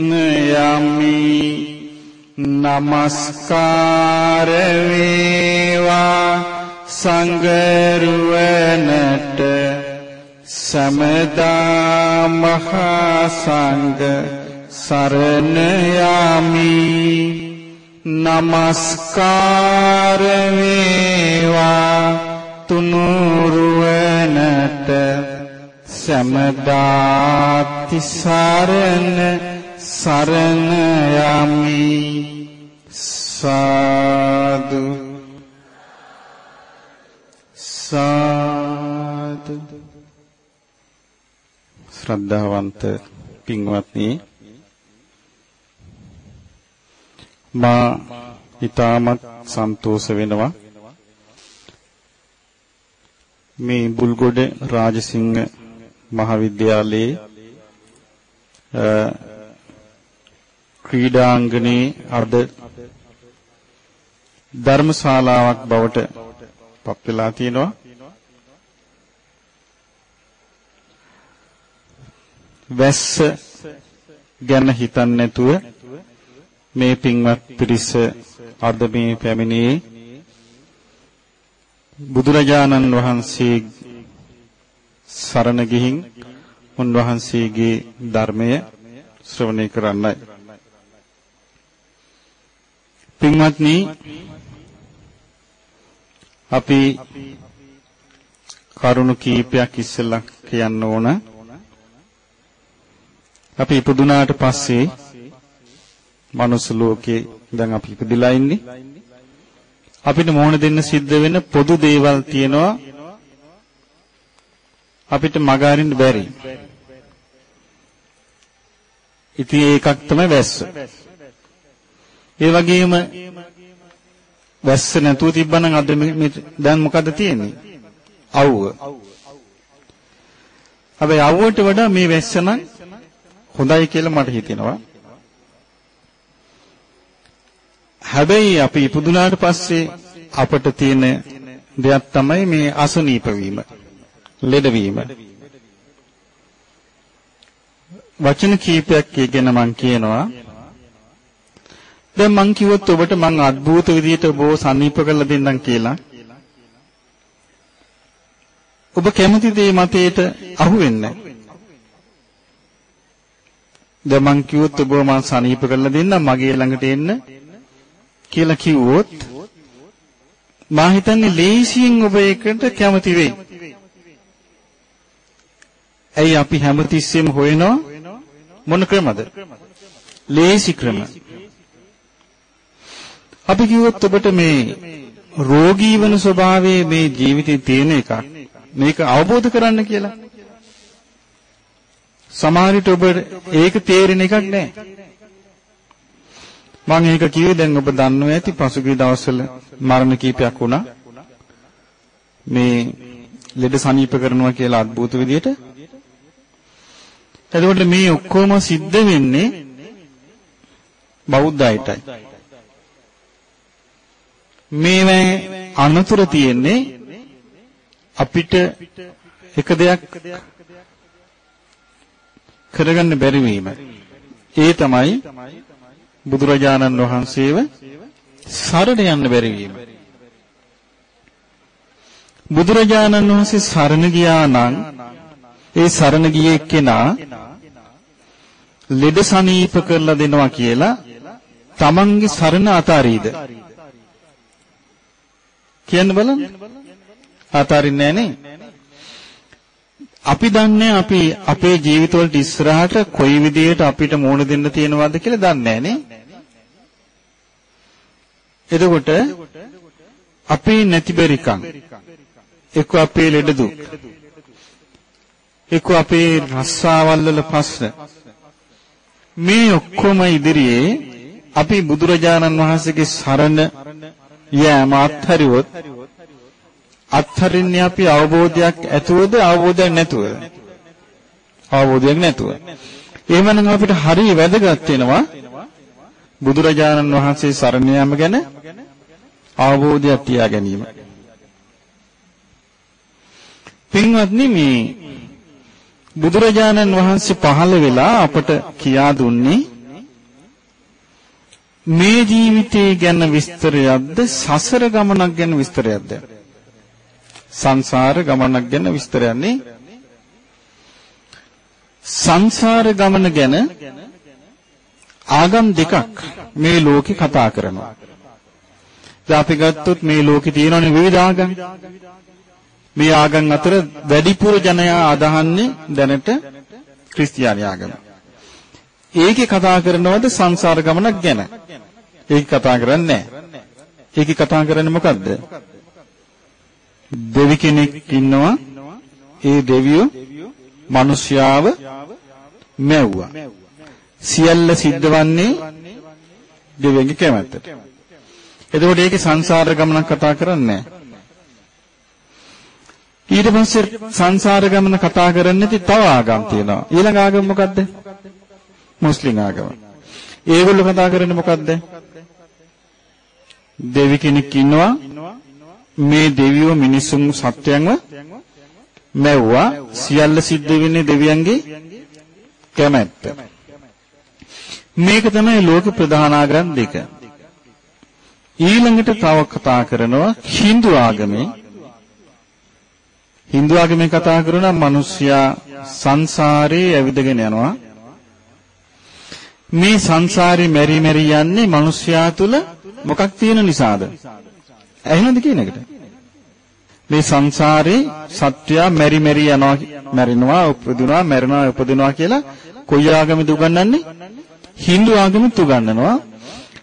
යමි නමස්කාර වේවා සංගරුවනට සමදා මහා සංඝ සරණ යමි නමස්කාර වේවා තුනුරුවනට සමදා තිසරණ සරණ යමි සාදු සාදු ශ්‍රද්ධාවන්ත පින්වත්නි මා ඊටමත් සන්තෝෂ වෙනවා මේ බුල්ගොඩ රාජසිංහ මහාවිද්‍යාලයේ ක්‍රීඩාංගණේ අද ධර්මශාලාවක් බවට පත් වෙලා තියෙනවා. වැස්ස ගැන හිතන්නේ නැතුව මේ පින්වත් පිරිස අද මේ පැමිණියේ බුදුරජාණන් වහන්සේ සරණ ගිහින් උන්වහන්සේගේ ධර්මය ශ්‍රවණය කරන්නයි. පින්වත්නි අපි කරුණු කීපයක් ඉස්සෙල්ලා කියන්න ඕන. අපි ඉපදුනාට පස්සේ මනුස්ස ලෝකේ දැන් අපි ඉපදිලා ඉන්නේ. අපිට මොහොන දෙන්න සිද්ධ වෙන පොදු දේවල් තියෙනවා. අපිට මග අරින්න බැරි. ඉතින් ඒකක් තමයි වැස්ස. ඒ වගේම වැස්ස නැතුව තිබ්බනම් අද දැන් මොකද තියෙන්නේ? අවුව. හැබැයි අවුවට වඩා මේ වැස්ස නම් හොඳයි කියලා මට හිතෙනවා. හැබැයි අපි ඉපදුනාට පස්සේ අපට තියෙන දෙයක් තමයි මේ අසනීප වීම, ලෙඩවීම. වචන කීපයක් කියන මම කියනවා. දැන් මං කිව්වොත් ඔබට මං අద్భుත විදියට ඔබ සනීප කරලා දෙන්නම් කියලා. ඔබ කැමතිද මේ මතයට අහු වෙන්නේ? දැන් මං කිව්වොත් ඔබ මං සනීප කරලා දෙන්නම් මගේ ළඟට එන්න කියලා කිව්වොත් මා හිතන්නේ ලේසියෙන් ඔබ ඒකට කැමති වෙයි. ඇයි අපි හැමතිස්සෙම හොයනවා මොන ක්‍රමද? ලේසි ක්‍රම. අපි කිව්වොත් ඔබට මේ රෝගී වන ස්වභාවයේ මේ ජීවිතේ තියෙන එකක්. මේක අවබෝධ කරන්න කියලා. සමහර විට ඔබ ඒක තේරෙන එකක් නැහැ. මම ඒක කිව්වේ දැන් ඔබ දන්නවා ඇති පසුගිය දවස්වල මරණ කීපයක් වුණා. මේ ලෙඩ සනීප කරනවා කියලා අద్భుත විදියට. එතකොට මේ ඔක්කොම සිද්ධ වෙන්නේ බෞද්ධ අයටයි. මේවැ අනතුරු තියෙන්නේ අපිට එක දෙයක් කරගන්න බැරි වීම. ඒ තමයි බුදුරජාණන් වහන්සේව සරණ යන්න බැරි වීම. බුදුරජාණන් වහන්සේ සරණ ගියා නම් ඒ සරණ ගියේ කෙනා ලෙඩ සනීප කරලා දෙනවා කියලා තමන්ගේ සරණ අතාරීද කියන්න බලන්න. අතාරින්නේ නැහැ අපි දන්නේ අපි අපේ ජීවිතවලට ඉස්සරහට කොයි විදියට අපිට මුණ දෙන්න තියෙනවද කියලා දන්නේ නැහැ එතකොට අපේ නැති බැරිකම්. එක්ක අපේ ලෙඩ දුක්. එක්ක අපේ රස්සාවල් වල ප්‍රශ්න. මේ ඔක්කොම ඉදිරියේ අපි බුදුරජාණන් වහන්සේගේ සරණ යෑම අත්හරිවොත් අත්හරින්නේ අපි අවබෝධයක් ඇතුවද අවබෝධයක් නැතුවද අවබෝධයක් නැතුව එහෙමනම් අපිට හරිය වැදගත් වෙනවා බුදුරජාණන් වහන්සේ සරණ යාම ගැන අවබෝධයක් තියා ගැනීම. පින්වත්නි මේ බුදුරජාණන් වහන්සේ පහළ වෙලා අපට කියා දුන්නේ මේ ජීවිතය ගැන විස්තරයක්ද සසර ගමනක් ගැන විස්තරයක්ද සංසාර ගමනක් ගැන විස්තරයක් නේ සංසාර ගමන ගැන ආගම් දෙකක් මේ ලෝකේ කතා කරනවා. දැන් අපි ගත්තොත් මේ ලෝකේ තියෙනවනේ විවිධ ආගම්. මේ ආගම් අතර වැඩිපුර ජනයා අදහන්නේ දැනට ක්‍රිස්තියානි ආගම. ඒකේ කතා කරනවද සංසාර ගමනක් ගැන? ඒක කතා කරන්නේ නැහැ. ඒකේ කතා කරන්නේ මොකද්ද? දෙවි කෙනෙක් ඉන්නවා. ඒ දෙවියෝ මිනිස්යාව මැව්වා. සියල්ල සිද්ධ වන්නේ දෙවියන්ගේ කැමැත්තට. එතකොට ඒකේ සංසාර ගමනක් කතා කරන්නේ ඊට පස්සේ සංසාර ගමන කතා කරන්නේ නැති තව ආගම් තියෙනවා. ඊළඟ ආගම මොකද්ද? මුස්ලිම් ආගම. ඒගොල්ලෝ කතා කරන්නේ මොකද්ද? දෙවි කෙනෙක් ඉන්නවා මේ දෙවියෝ මිනිසුන් සත්‍යයන්ව මැව්වා සියල්ල සිද්ධ වෙන්නේ දෙවියන්ගේ කැමැත්ත. මේක තමයි ලෝක ප්‍රධාන ආගම් දෙක. ඊළඟට තව කතා කරනවා Hindu ආගමේ Hindu ආගමේ කතා කරනවා මිනිස්සයා සංසාරේ ඇවිදගෙන යනවා. මේ සංසාරේ මෙරි මෙරි යන්නේ මිනිස්සයා තුල මොකක් තියෙන නිසාද? ඇහෙනවද කියන එකට? මේ සංසාරේ සත්‍යය මෙරි මෙරි යනවා මැරෙනවා උපදිනවා මැරෙනවා උපදිනවා කියලා කොයි ආගමද උගන්වන්නේ? Hindu ආගමත් උගන්වනවා.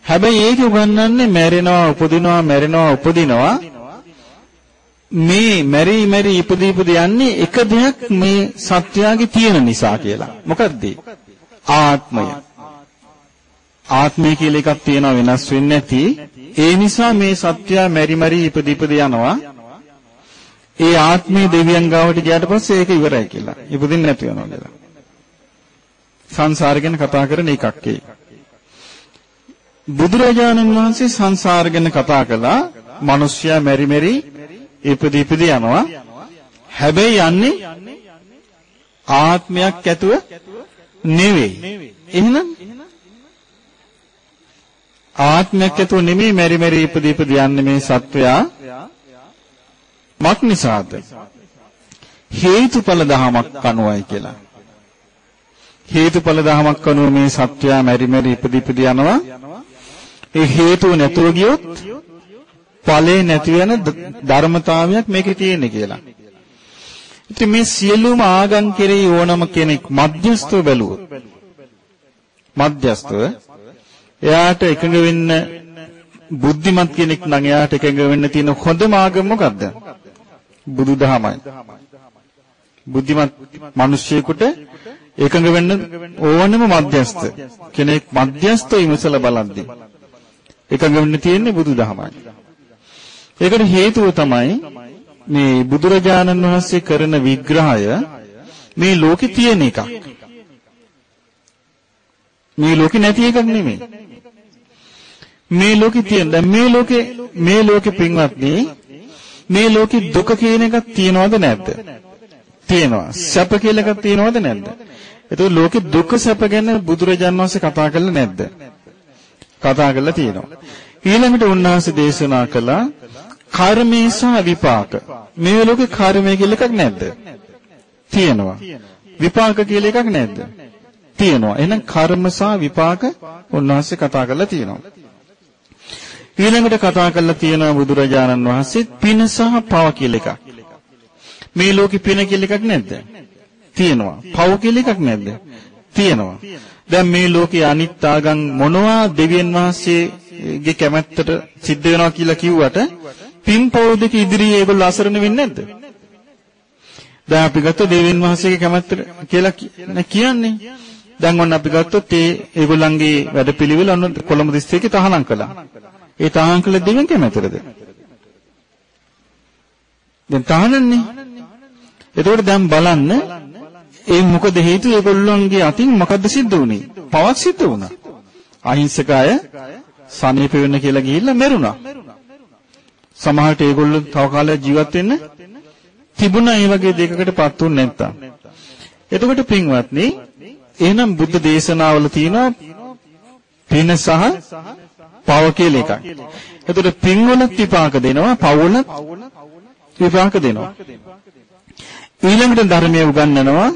හැබැයි ඒක උගන්වන්නේ මැරෙනවා උපදිනවා මැරෙනවා උපදිනවා මේ මෙරි මෙරි ඉපදී ඉපදී යන්නේ එක දෙයක් මේ සත්‍යයේ තියෙන නිසා කියලා. මොකද්ද? ආත්මය. ආත්මය කියලා එකක් තියෙනවා වෙනස් වෙන්නේ නැති. ඒ නිසා මේ සත්‍යය මෙරි මෙරි ඉපදී ඉපදී යනවා. ඒ ආත්මේ දෙවියන් ගාවට ගියාට පස්සේ ඒක ඉවරයි කියලා. ඉපදින්න නැති වෙනවා කියලා. සංසාර ගැන කතා කරන එකක් ඒ. බුදුරජාණන් වහන්සේ සංසාර ගැන කතා කළා. මිනිස්සයා මෙරි මෙරි ඉපදී ඉපදී යනවා. හැබැයි යන්නේ ආත්මයක් ඇතුව නෙවෙයි. එහෙනම් ආත්මයක් ඇතුව නෙමෙයි මෙරි මෙරි ඉපදී ඉපදී යන්නේ මේ සත්වයා මක් නිසාද? හේතුඵල දහමක් අනුවයි කියලා. හේතුඵල දහමක් අනුව මේ සත්‍යය මෙරි මෙරි ඉපදි ඉපදි යනවා. ඒ හේතුව නැතුව ගියොත් ඵලේ නැති වෙන ධර්මතාවයක් මේකේ තියෙන්නේ කියලා. ඉතින් මේ සියලුම ආගම් කෙරෙහි ඕනම කෙනෙක් මධ්‍යස්තව බැලුවොත් මධ්‍යස්තව එයාට එකඟ වෙන්න බුද්ධිමත් කෙනෙක් නම් එයාට එකඟ වෙන්න තියෙන හොඳම ආගම මොකද්ද? බුදුදහමයි. බුද්ධිමත් මිනිස්සෙකුට එකඟ වෙන්න ඕනම මධ්‍යස්ත කෙනෙක් මධ්‍යස්ත විමසලා බලද්දී එකඟ වෙන්න තියෙන්නේ බුදුදහමයි. ඒකට හේතුව තමයි මේ බුදුරජාණන් වහන්සේ කරන විග්‍රහය මේ ලෝකේ තියෙන එකක්. මේ ලෝකේ නැති එකක් නෙමෙයි. මේ ලෝකේ තියෙන දැන් මේ ලෝකේ මේ ලෝකේ පින්වත්නි මේ ලෝකේ දුක කියන එකක් තියනවද නැද්ද? තියෙනවා. සැප කියලා එකක් තියනවද නැද්ද? එතකොට ලෝකේ දුක සැප ගැන බුදුරජාණන් වහන්සේ කතා කළේ නැද්ද? කතා කරලා තියෙනවා. ඊළඟට උන්වහන්සේ දේශනා කළා කර්මේ සහ විපාක. මේ ලෝකේ කර්මය කියලා එකක් නැද්ද? තියෙනවා. විපාක කියලා එකක් නැද්ද? තියෙනවා. එහෙනම් කර්ම සහ විපාක උන්වහන්සේ කතා කරලා තියෙනවා. ඊළඟට කතා කරලා තියෙනවා බුදුරජාණන් වහන්සේ පින සහ පව කියලා එකක්. මේ ලෝකේ පින කියලා එකක් නැද්ද? තියෙනවා. පව කියලා එකක් නැද්ද? තියෙනවා. දැන් මේ ලෝකේ අනිත් ආගම් මොනවා දෙවියන් වහන්සේගේ කැමැත්තට සිද්ධ වෙනවා කියලා කිව්වට පින් පව දෙක ඉදිරියේ ඒගොල්ලෝ අසරණ වෙන්නේ නැද්ද? දැන් අපි ගත්ත දෙවියන් වහන්සේගේ කැමැත්තට කියලා කියන්නේ දැන් ඔන්න අපි ගත්තොත් ඒ ඒගොල්ලන්ගේ වැඩපිළිවෙල ඔන්න කොළඹ දිස්ත්‍රික්කේ තහනම් කළා. ඒ තහනම් කළ දෙවියන් කැමැතිද? දැන් තහනන්නේ. එතකොට දැන් බලන්න ඒ මොකද හේතුව ඒගොල්ලන්ගේ අතින් මොකද්ද සිද්ධ වුනේ? පවක් සිද්ධ වුණා. අහිංසක අය සනීප වෙන්න කියලා ගිහිල්ලා මැරුණා. සමහරට ඒගොල්ලෝ තව කාලයක් ජීවත් වෙන්න තිබුණා ඒ වගේ දෙයකකටපත් උන්නේ නැත්තම්. එතකොට පින්වත්නි එහෙනම් බුද්ධ දේශනාවල තියෙනවා පින සහ පව කියලා එකක්. එතකොට පින්වලත් විපාක දෙනවා පවලත් විපාක දෙනවා. ඊළඟට ධර්මයේ උගන්වනවා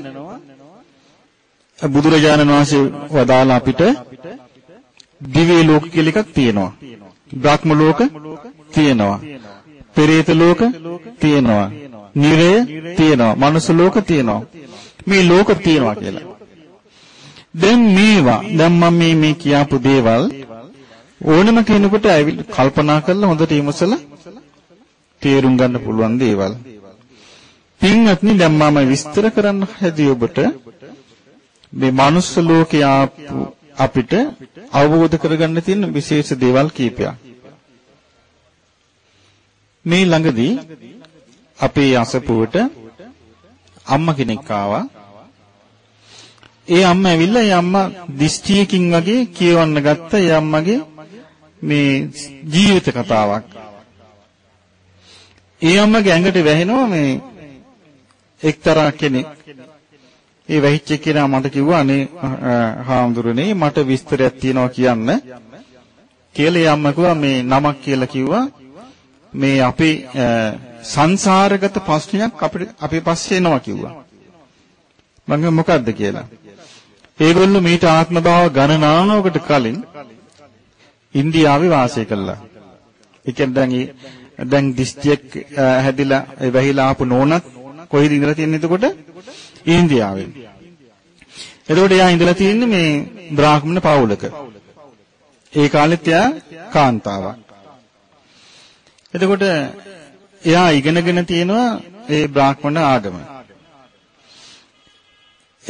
බුදුරජාණන් වහන්සේ වදාළ අපිට දිව්‍ය ලෝක කියලා එකක් තියෙනවා. බ්‍රහ්ම ලෝක තියෙනවා. පෙරේත ලෝක තියෙනවා. නිරය තියෙනවා. මනුස්ස ලෝක තියෙනවා. මේ ලෝක තියෙනවා කියලා. දැන් මේවා දැන් මම මේ මේ කියාපු දේවල් ඕනම කෙනෙකුට කල්පනා කරලා හොඳට විමසලා තේරුම් ගන්න පුළුවන් දේවල්. පින්වත්නි දැන් මම විස්තර කරන්න හැදී ඔබට මේ මනුස්ස ලෝකේ අපිට අවබෝධ කරගන්න තියෙන විශේෂ දේවල් කීපයක්. මේ ළඟදී අපේ අසපුවට අම්මා කෙනෙක් ආවා. ඒ අම්මා ඇවිල්ලා ඒ අම්මා දිස්ත්‍රියකින් වගේ කියවන්න ගත්ත ඒ අම්මගේ මේ ජීවිත කතාවක්. ඒ අම්මගේ ඇඟට වැහෙනවා මේ එක්තරා කෙනෙක්. ඒ වැහිච්ච කෙනා මට කිව්වා අනේ හාමුදුරනේ මට විස්තරයක් තියෙනවා කියන්න. කියලා ඒ අම්මා කිව්වා මේ නමක් කියලා කිව්වා. මේ අපේ සංසාරගත ප්‍රශ්නයක් අපිට අපේ පස්සේ එනවා කිව්වා. මම මොකද්ද කියලා. ඒගොල්ලෝ මීට ආත්ම භාව ගණනාවකට කලින් ඉන්දියාවේ වාසය කළා. ඒ කියන්නේ දැන් දැන් දිස්ත්‍රික් හැදිලා වැහිලා ආපු නෝනත් කොහෙද ඉඳලා තියෙන්නේ එතකොට? ඉන්දියාවේ. එතකොට එයා ඉඳලා තියෙන්නේ මේ බ්‍රාහ්මණ පවුලක. ඒ කාලෙත් එයා කාන්තාවක්. එතකොට එයා ඉගෙනගෙන තියෙනවා ඒ බ්‍රාහ්මණ ආගම.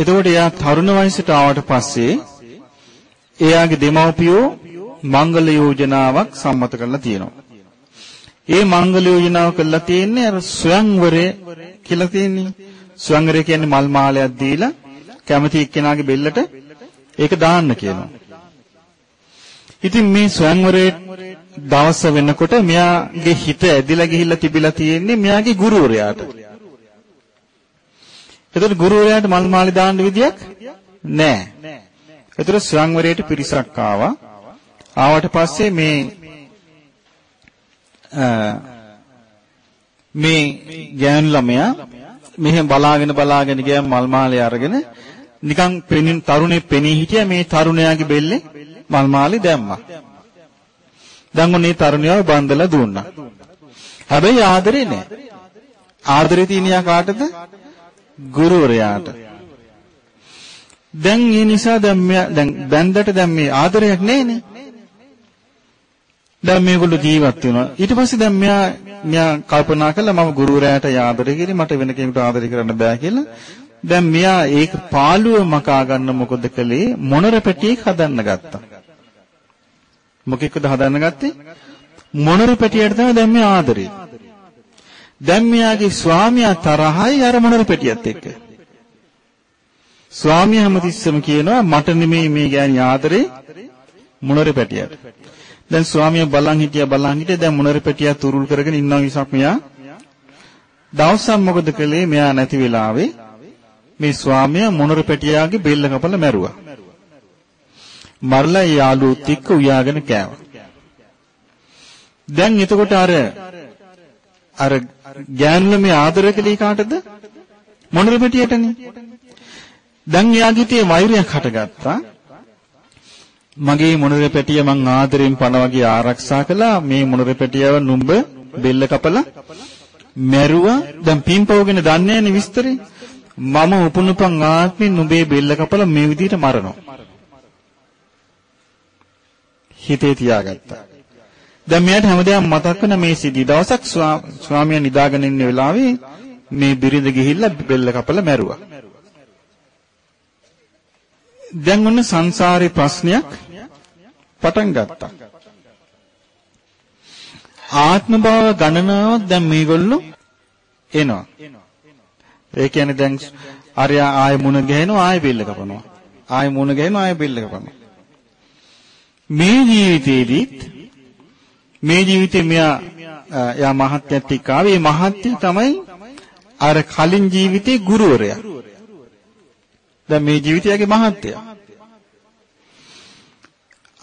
එතකොට එයා තරුණ වයසට ආවට පස්සේ එයාගේ දෙමව්පියෝ මංගල යෝජනාවක් සම්මත කරලා තියෙනවා. ඒ මංගල යෝජනාව කළා තියෙන්නේ අර ස්වයංවරය කියලා තියෙන්නේ. ස්වයංවරය කියන්නේ මල් මාලයක් දීලා කැමති එක්කෙනාගේ බෙල්ලට ඒක දාන්න කියනවා. ඉතින් මේ ස්වයංවරයේ දවස වෙනකොට මෙයාගේ හිත ඇදිලා ගිහිල්ලා තිබිලා තියෙන්නේ මෙයාගේ ගුරුවරයාට. එතකොට ගුරුවරයාට මල් මාලි දාන්න විදියක් නැහැ. එතකොට ස්වයංවරයට පිරිසක් ආවා. ආවට පස්සේ මේ මේ ගෑනු ළමයා මෙහෙම බලාගෙන බලාගෙන ගියා මල් මාලේ අරගෙන නිකන් පෙනින් තරුණේ පෙනී හිටියා මේ තරුණයාගේ බෙල්ලේ මල් මාලි දැම්මා. දැන් ඔන්නේ තරුණයව බන්දලා දුන්නා. හැබැයි ආදරේ නෑ. ආදරේ තියෙන කාටද? ගුරුවරයාට. දැන් ඒ නිසා දැන් දැන් බැන්දට දැන් මේ ආදරයක් නැහැනේ. දැන් මේගොල්ලෝ ජීවත් වෙනවා. ඊට පස්සේ දැන් මෙයා මෙයා කල්පනා කළා මම ගුරුවරයාට ආදරය කිරි මට වෙන කෙනෙකුට ආදරය කරන්න බෑ කියලා. දැන් මෙයා ඒක පාළුව මකා ගන්න මොකද කළේ මොනර පැටියෙක් හදන්න ගත්තා. මොකෙක්ද හදන්න ගත්තේ? මොනර පැටියට තමයි දැන් මේ ආදරේ. දැන් මෙයාගේ ස්වාමියා තරහයි අර මොනර පැටියත් එක්ක. ස්වාමියා හැමතිස්සෙම කියනවා මට නෙමෙයි මේ ගෑණි ආදරේ මොනර පැටියට. දැන් ස්වාමියා බලන් හිටියා බලන් හිටියා දැන් මොනර පැටියා තුරුල් කරගෙන ඉන්නවා විසක් මෙයා. දවසක් මොකද කළේ මෙයා නැති වෙලාවේ මේ ස්වාමියා මොනර පැටියාගේ බෙල්ල කපලා මැරුවා. මරලා යාළුවොත් එක්ක උයාගෙන කෑවා. දැන් එතකොට අර අර ගෑනුල මේ ආදර කළේ කාටද? මොනර පිටියටනේ. දැන් එයාගේ tie වෛරයක් හටගත්තා. මගේ මොනර පැටිය මං ආදරෙන් පණ වගේ ආරක්ෂා කළා මේ මොනර පැටියව නුඹ බෙල්ල කපලා මැරුවා දැන් පින්පවගෙන දන්නේ නැනේ විස්තරේ මම උපනුපන් ආත්මෙන් නුඹේ බෙල්ල කපලා මේ විදිහට මරනවා හිතේ තියාගත්තා දැන් මෙයාට හැමදාම මතක් වෙන මේ සිද්ධි දවසක් ස්වාමියා නිදාගෙන ඉන්න වෙලාවේ මේ බිරිඳ ගිහිල්ලා බෙල්ල කපලා මැරුවා. දැන් ඔන්න සංසාරේ ප්‍රශ්නයක් පටන් ගත්තා. ආත්ම භාව ගණනාවක් දැන් මේගොල්ලෝ එනවා. ඒ කියන්නේ දැන් අරයා ආය මුණ ගැහෙනවා ආය බෙල්ල කපනවා. ආය මුණ ගැහෙනවා ආය බෙල්ල කපනවා. මේ ජීවිතේදීත් මේ ජීවිතේ මෙයා යා මහත්යත් එක්ක ආවේ මහත්ය තමයි අර කලින් ජීවිතේ ගුරුවරයා. දැන් මේ ජීවිතයගේ මහත්ය.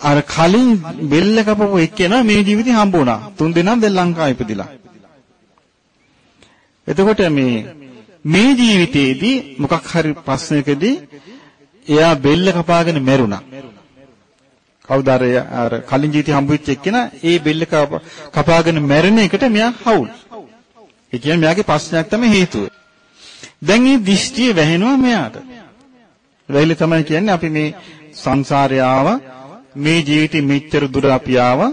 අර කලින් බෙල්ල කපපු එක්කෙනා මේ ජීවිතේ හම්බ වුණා. තුන් දෙනා දැන් ලංකාවේ ඉපදිලා. එතකොට මේ මේ ජීවිතේදී මොකක් හරි ප්‍රශ්නයකදී එයා බෙල්ල කපාගෙන මැරුණා. කවුද අර කලින් ජීවිතේ හම්බුච්ච එක්කෙනා ඒ බෙල්ල කපාගෙන මැරෙන එකට මෙයා හවුල්. ඒ කියන්නේ මෙයාගේ ප්‍රශ්නයක් තමයි හේතුව. දැන් මේ දිෂ්ටිය වැහෙනවා මෙයාට. වෙයිල තමයි කියන්නේ අපි මේ සංසාරය ආවා මේ ජීවිතේ මෙච්චර දුර අපි ආවා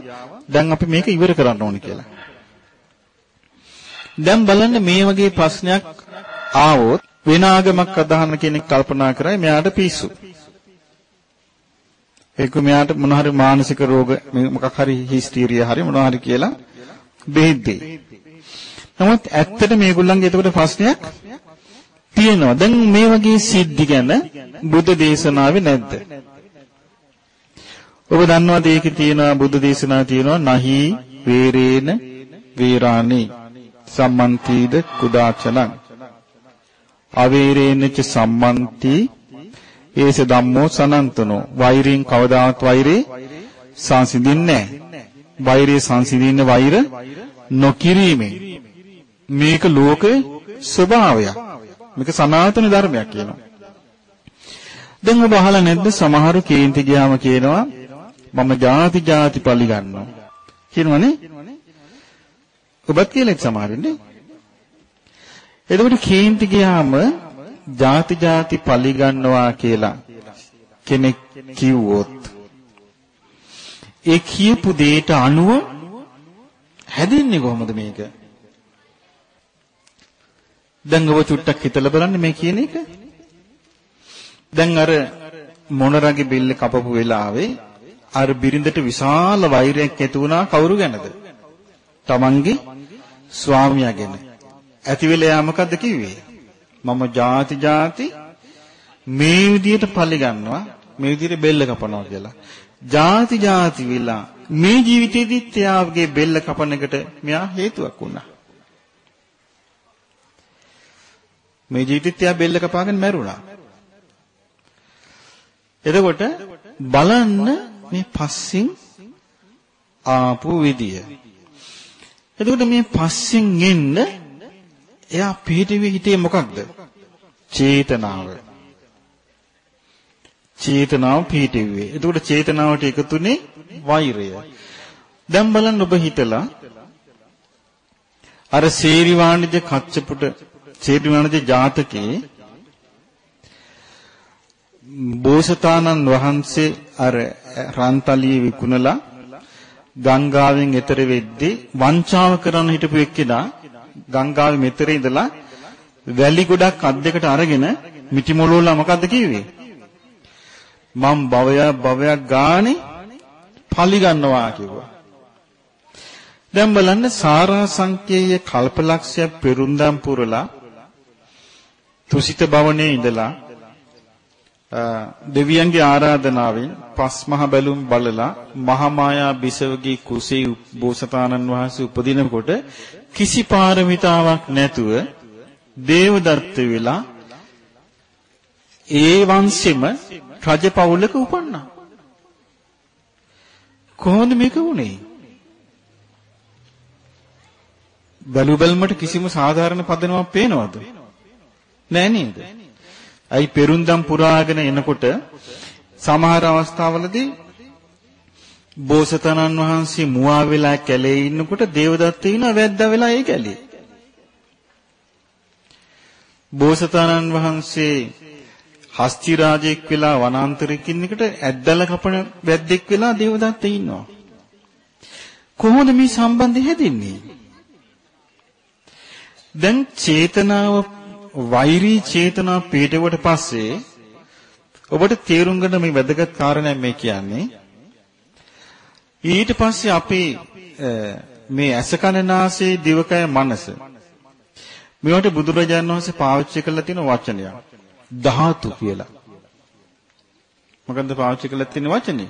දැන් අපි මේක ඉවර කරන්න ඕනේ කියලා. දැන් බලන්න මේ වගේ ප්‍රශ්නයක් ආවොත් වෙන ආගමක් අදහන කෙනෙක් කල්පනා කරයි මෙයාට පිස්සු. ඒක මෙයාට මොන හරි මානසික රෝග මොකක් හරි හිස්ටීරියා හරි මොනවා හරි කියලා බෙහෙත් දෙයි. නමුත් ඇත්තට මේගොල්ලන්ගේ එතකොට ප්‍රශ්නයක් තියෙනවා. දැන් මේ වගේ සිද්ධි ගැන බුද්ධ දේශනාවේ නැද්ද? ඔබ දන්නවද ඒකේ තියෙනවා බුද්ධ දේශනා තියෙනවා නහි වේරේන වේරාණි සම්මන්තිද කුදාචනං අවේරේනච සම්මන්ති ඒස ධම්මෝ සනන්තනෝ වෛරයෙන් කවදාවත් වෛරේ සංසිඳින්නේ නැහැ. වෛරේ සංසිඳින්න වෛර නොකිරීමෙන් මේක ලෝකේ ස්වභාවයක්. මේක සනාතන ධර්මයක් කියනවා. දැන් ඔබ අහලා නැද්ද සමහරු කේන්ති ගියාම කියනවා මම ಜಾති ಜಾති පලි ගන්නවා. කියනවනේ. ඔබත් කියලා සමහරින්නේ. එතකොට කේන්ති ගියාම ಜಾති ಜಾති පලි ගන්නවා කියලා කෙනෙක් කිව්වොත් ඒ කියපු දෙයට අනුව හැදෙන්නේ කොහොමද මේක? දැන් ඔබ චුට්ටක් හිතලා බලන්න මේ කියන එක. දැන් අර මොනරගේ බිල්ල කපපු වෙලාවේ අර බිරිඳට විශාල වෛරයක් ඇති වුණා කවුරු ගැනද? තමන්ගේ ස්වාමියා ගැන. ඇති වෙලා යා මොකද්ද කිව්වේ? මම ಜಾති ಜಾති මේ විදියට පලි ගන්නවා මේ විදියට බෙල්ල කපනවා කියලා. ಜಾති ಜಾති විලා මේ ජීවිතේදිත් එයාගේ බෙල්ල කපන එකට මෙයා හේතුවක් වුණා. මේ ජීවිතේත් එයා බෙල්ල කපාගෙන මැරුණා. එතකොට බලන්න මේ පස්සෙන් ආපු විදිය. එතකොට මේ පස්සෙන් එන්න එයා පිටිවි හිතේ මොකක්ද? චේතනාව. චේතනාව පිටිව්වේ. එතකොට චේතනාවට එකතුනේ වෛරය. දැන් බලන්න ඔබ හිතලා අර සේරි වාණිජ කච්චපුට සේරි වාණිජ ජාතකේ බෝසතාණන් වහන්සේ අර රන්තලිය විකුණලා ගංගාවෙන් එතර වෙද්දී වංචාව කරන්න හිටපු එක්කෙනා ගංගාවේ මෙතර ඉඳලා වැලි ගොඩක් අත් දෙකට අරගෙන මිටි මොළෝලා මොකද්ද කිව්වේ? මම භවය භවයක් ගානේ පලි ගන්නවා කිව්වා. දැන් බලන්න සාරා සංකේය කල්පලක්ෂය පෙරුම්දම් පුරලා තුසිත භවනේ ඉඳලා දෙවියන්ගේ ආරාධනාවෙන් පස්මහ බැලුම් බලලා මහමායා බිසවගේ කුසේ බෝසතාණන් වහන්සේ උපදිනකොට කිසි පාරමිතාවක් නැතුව දේවදත්ත වෙලා ඒ වංශෙම රජපෞලක උපන්නා. කොහොමද මේක වුනේ? බලු බැලමට කිසිම සාධාරණ පදනමක් පේනවද? නෑ නේද? අයි පෙරුන්දම් පුරාගෙන එනකොට සමහර අවස්ථාවලදී බෝසතාණන් වහන්සේ මුවා වෙලා කැලේ ඉන්නකොට දේවදත්ත ඉනවා වැද්දා වෙලා ඒ කැලේ. බෝසතාණන් වහන්සේ හස්ති රාජෙක් වෙලා වනාන්තරයක ඉන්නකොට ඇද්දල කපන වැද්දෙක් වෙලා දේවදත්ත ඉන්නවා. කොහොමද මේ සම්බන්ධය හැදෙන්නේ? දැන් චේතනාව වෛරී චේතනා පිටවට පස්සේ ඔබට තේරුම් ගන්න මේ වැදගත් කාරණයක් මේ කියන්නේ. ඊට පස්සේ අපි මේ ඇස කන නාසය දිවකය මනස මේවට බුදුරජාණන් වහන්සේ පාවිච්චි කරලා තියෙන වචනයක් ධාතු කියලා. මොකන්ද පාවිච්චි කරලා තියෙන වචනේ?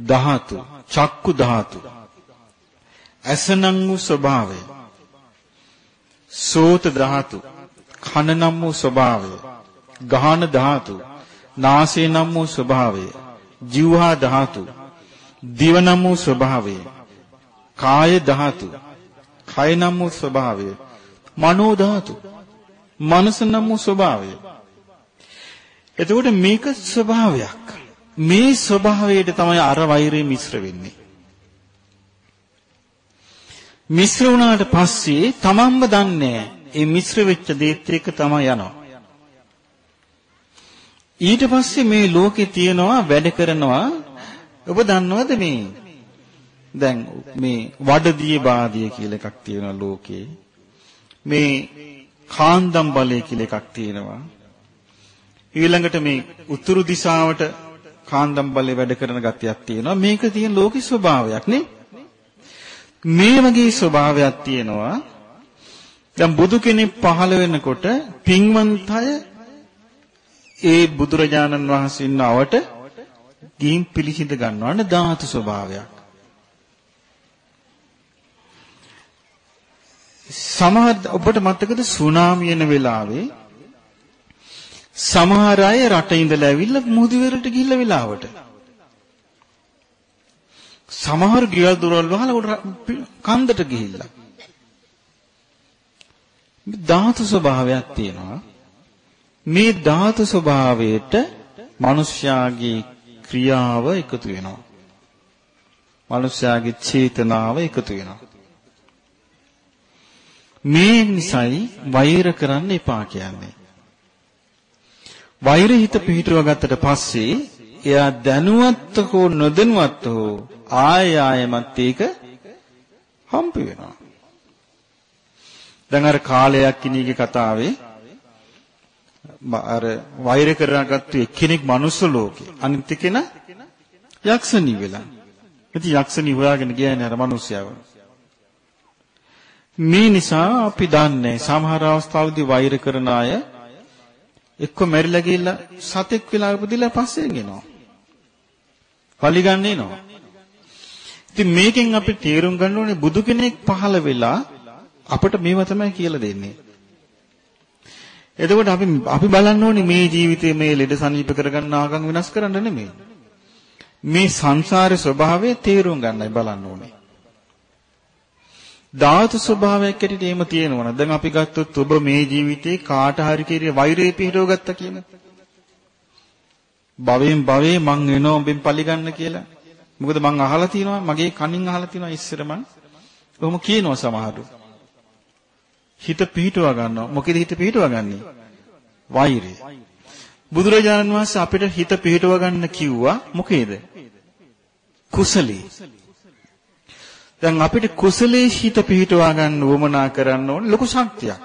ධාතු, චක්කු ධාතු. ඇසනම් වූ ස්වභාවය. සෝත ධාතු, කන නම් වූ ස්වභාවය. ගාහන ධාතු, නාසය නම් වූ ස්වභාවය. જીවහා ධාතු, දිව නම් වූ ස්වභාවය. කාය ධාතු, කය නම් වූ ස්වභාවය. මනෝ ධාතු, මනස නම් වූ ස්වභාවය. එතකොට මේක ස්වභාවයක්. මේ ස්වභාවයට තමයි අර වෛරය මිශ්‍ර වෙන්නේ. මිශ්‍ර වුණාට පස්සේ තමන්ම දන්නේ ඒ මිශ්‍ර වෙච්ච දේත් එක්ක තමයි යනවා. ඊට පස්සේ මේ ලෝකේ තියනවා වැඩ කරනවා ඔබ දන්නවද මේ දැන් මේ වඩදිය බාදිය කියලා එකක් තියෙනවා ලෝකේ මේ කාන්දම් බලය කියලා එකක් තියෙනවා ඊළඟට මේ උතුරු දිශාවට කාන්දම් බලය වැඩ කරන ගතියක් තියෙනවා. මේක තියෙන ලෝකේ ස්වභාවයක් නේ. මේ වගේ ස්වභාවයක් තියෙනවා. දැන් බුදු කෙනෙක් පහළ වෙනකොට පින්වන්තය ඒ බුදුරජාණන් වහන්සේ ඉන්නවට ගිහින් පිළිසිඳ ගන්නවන්න ධාතු ස්වභාවයක්. සමහර ඔබට මතකද සුනාමි එන වෙලාවේ සමහර අය රට ඉඳලා ඇවිල්ලා මුහුදු වෙරළට ගිහිල්ලා වෙලාවට. සමහර ගෙවල් දොරවල් වහලා කන්දට ගිහිල්ලා. ධාතු ස්වභාවයක් තියෙනවා. මේ ධාතු ස්වභාවයට මිනිස්යාගේ ක්‍රියාව එකතු වෙනවා. මිනිස්යාගේ චේතනාව එකතු වෙනවා. මේ නිසයි වෛර කරන්න එපා කියන්නේ. වෛර හිත පිහිටුව ගත්තට පස්සේ එයා දැනුවත් හෝ නොදැනුවත් හෝ ආය ආයමත් ඒක හම්ප වෙනවා. දැන් අර කාලයක් කිනීගේ කතාවේ අර වෛර කරගත්තු එක්කෙනෙක් මනුස්ස ලෝකේ අනිත් කෙනා යක්ෂණී වෙලා. ඉතින් යක්ෂණී හොයාගෙන ගියානේ අර මිනිස්යාව. මේ නිසා අපි දන්නේ සමහර අවස්ථාවලදී වෛර කරන අය එක්ක මැරිලා ගිහිල්ලා සතෙක් වෙලා උපදිලා පස්සෙන් එනවා. පලි ගන්න එනවා. ඉතින් මේකෙන් අපි තේරුම් ගන්න ඕනේ බුදු කෙනෙක් පහළ වෙලා අපට මේව තමයි කියලා දෙන්නේ. එතකොට අපි අපි බලන්න ඕනේ මේ ජීවිතයේ මේ ලෙඩ සනීප කරගන්න ආගම් විනාශ කරන්න නෙමෙයි. මේ සංසාරේ ස්වභාවය තේරුම් ගන්නයි බලන්න ඕනේ. ධාතු ස්වභාවයක් ඇටියට එහෙම තියෙනවනේ. දැන් අපි ගත්තොත් ඔබ මේ ජීවිතේ කාට හරි කිරිය වෛරය පිහිටව ගත්තා කියමු. භවයෙන් භවේ මං වෙනවා ඔබෙන් පරිගන්න කියලා. මොකද මං අහලා තියෙනවා මගේ කනින් අහලා තියෙනවා ඉස්සර මං. කොහොම කියනවා සමහරු. හිත පිහිටව ගන්නවා. මොකද හිත පිහිටව ගන්නේ? වෛරය. බුදුරජාණන් වහන්සේ අපිට හිත පිහිටව ගන්න කිව්වා මොකේද? කුසලී. දැන් අපිට කුසලයේ හිත පිහිටවා ගන්න උවමනා කරන්න ඕනේ ලොකු ශක්තියක්.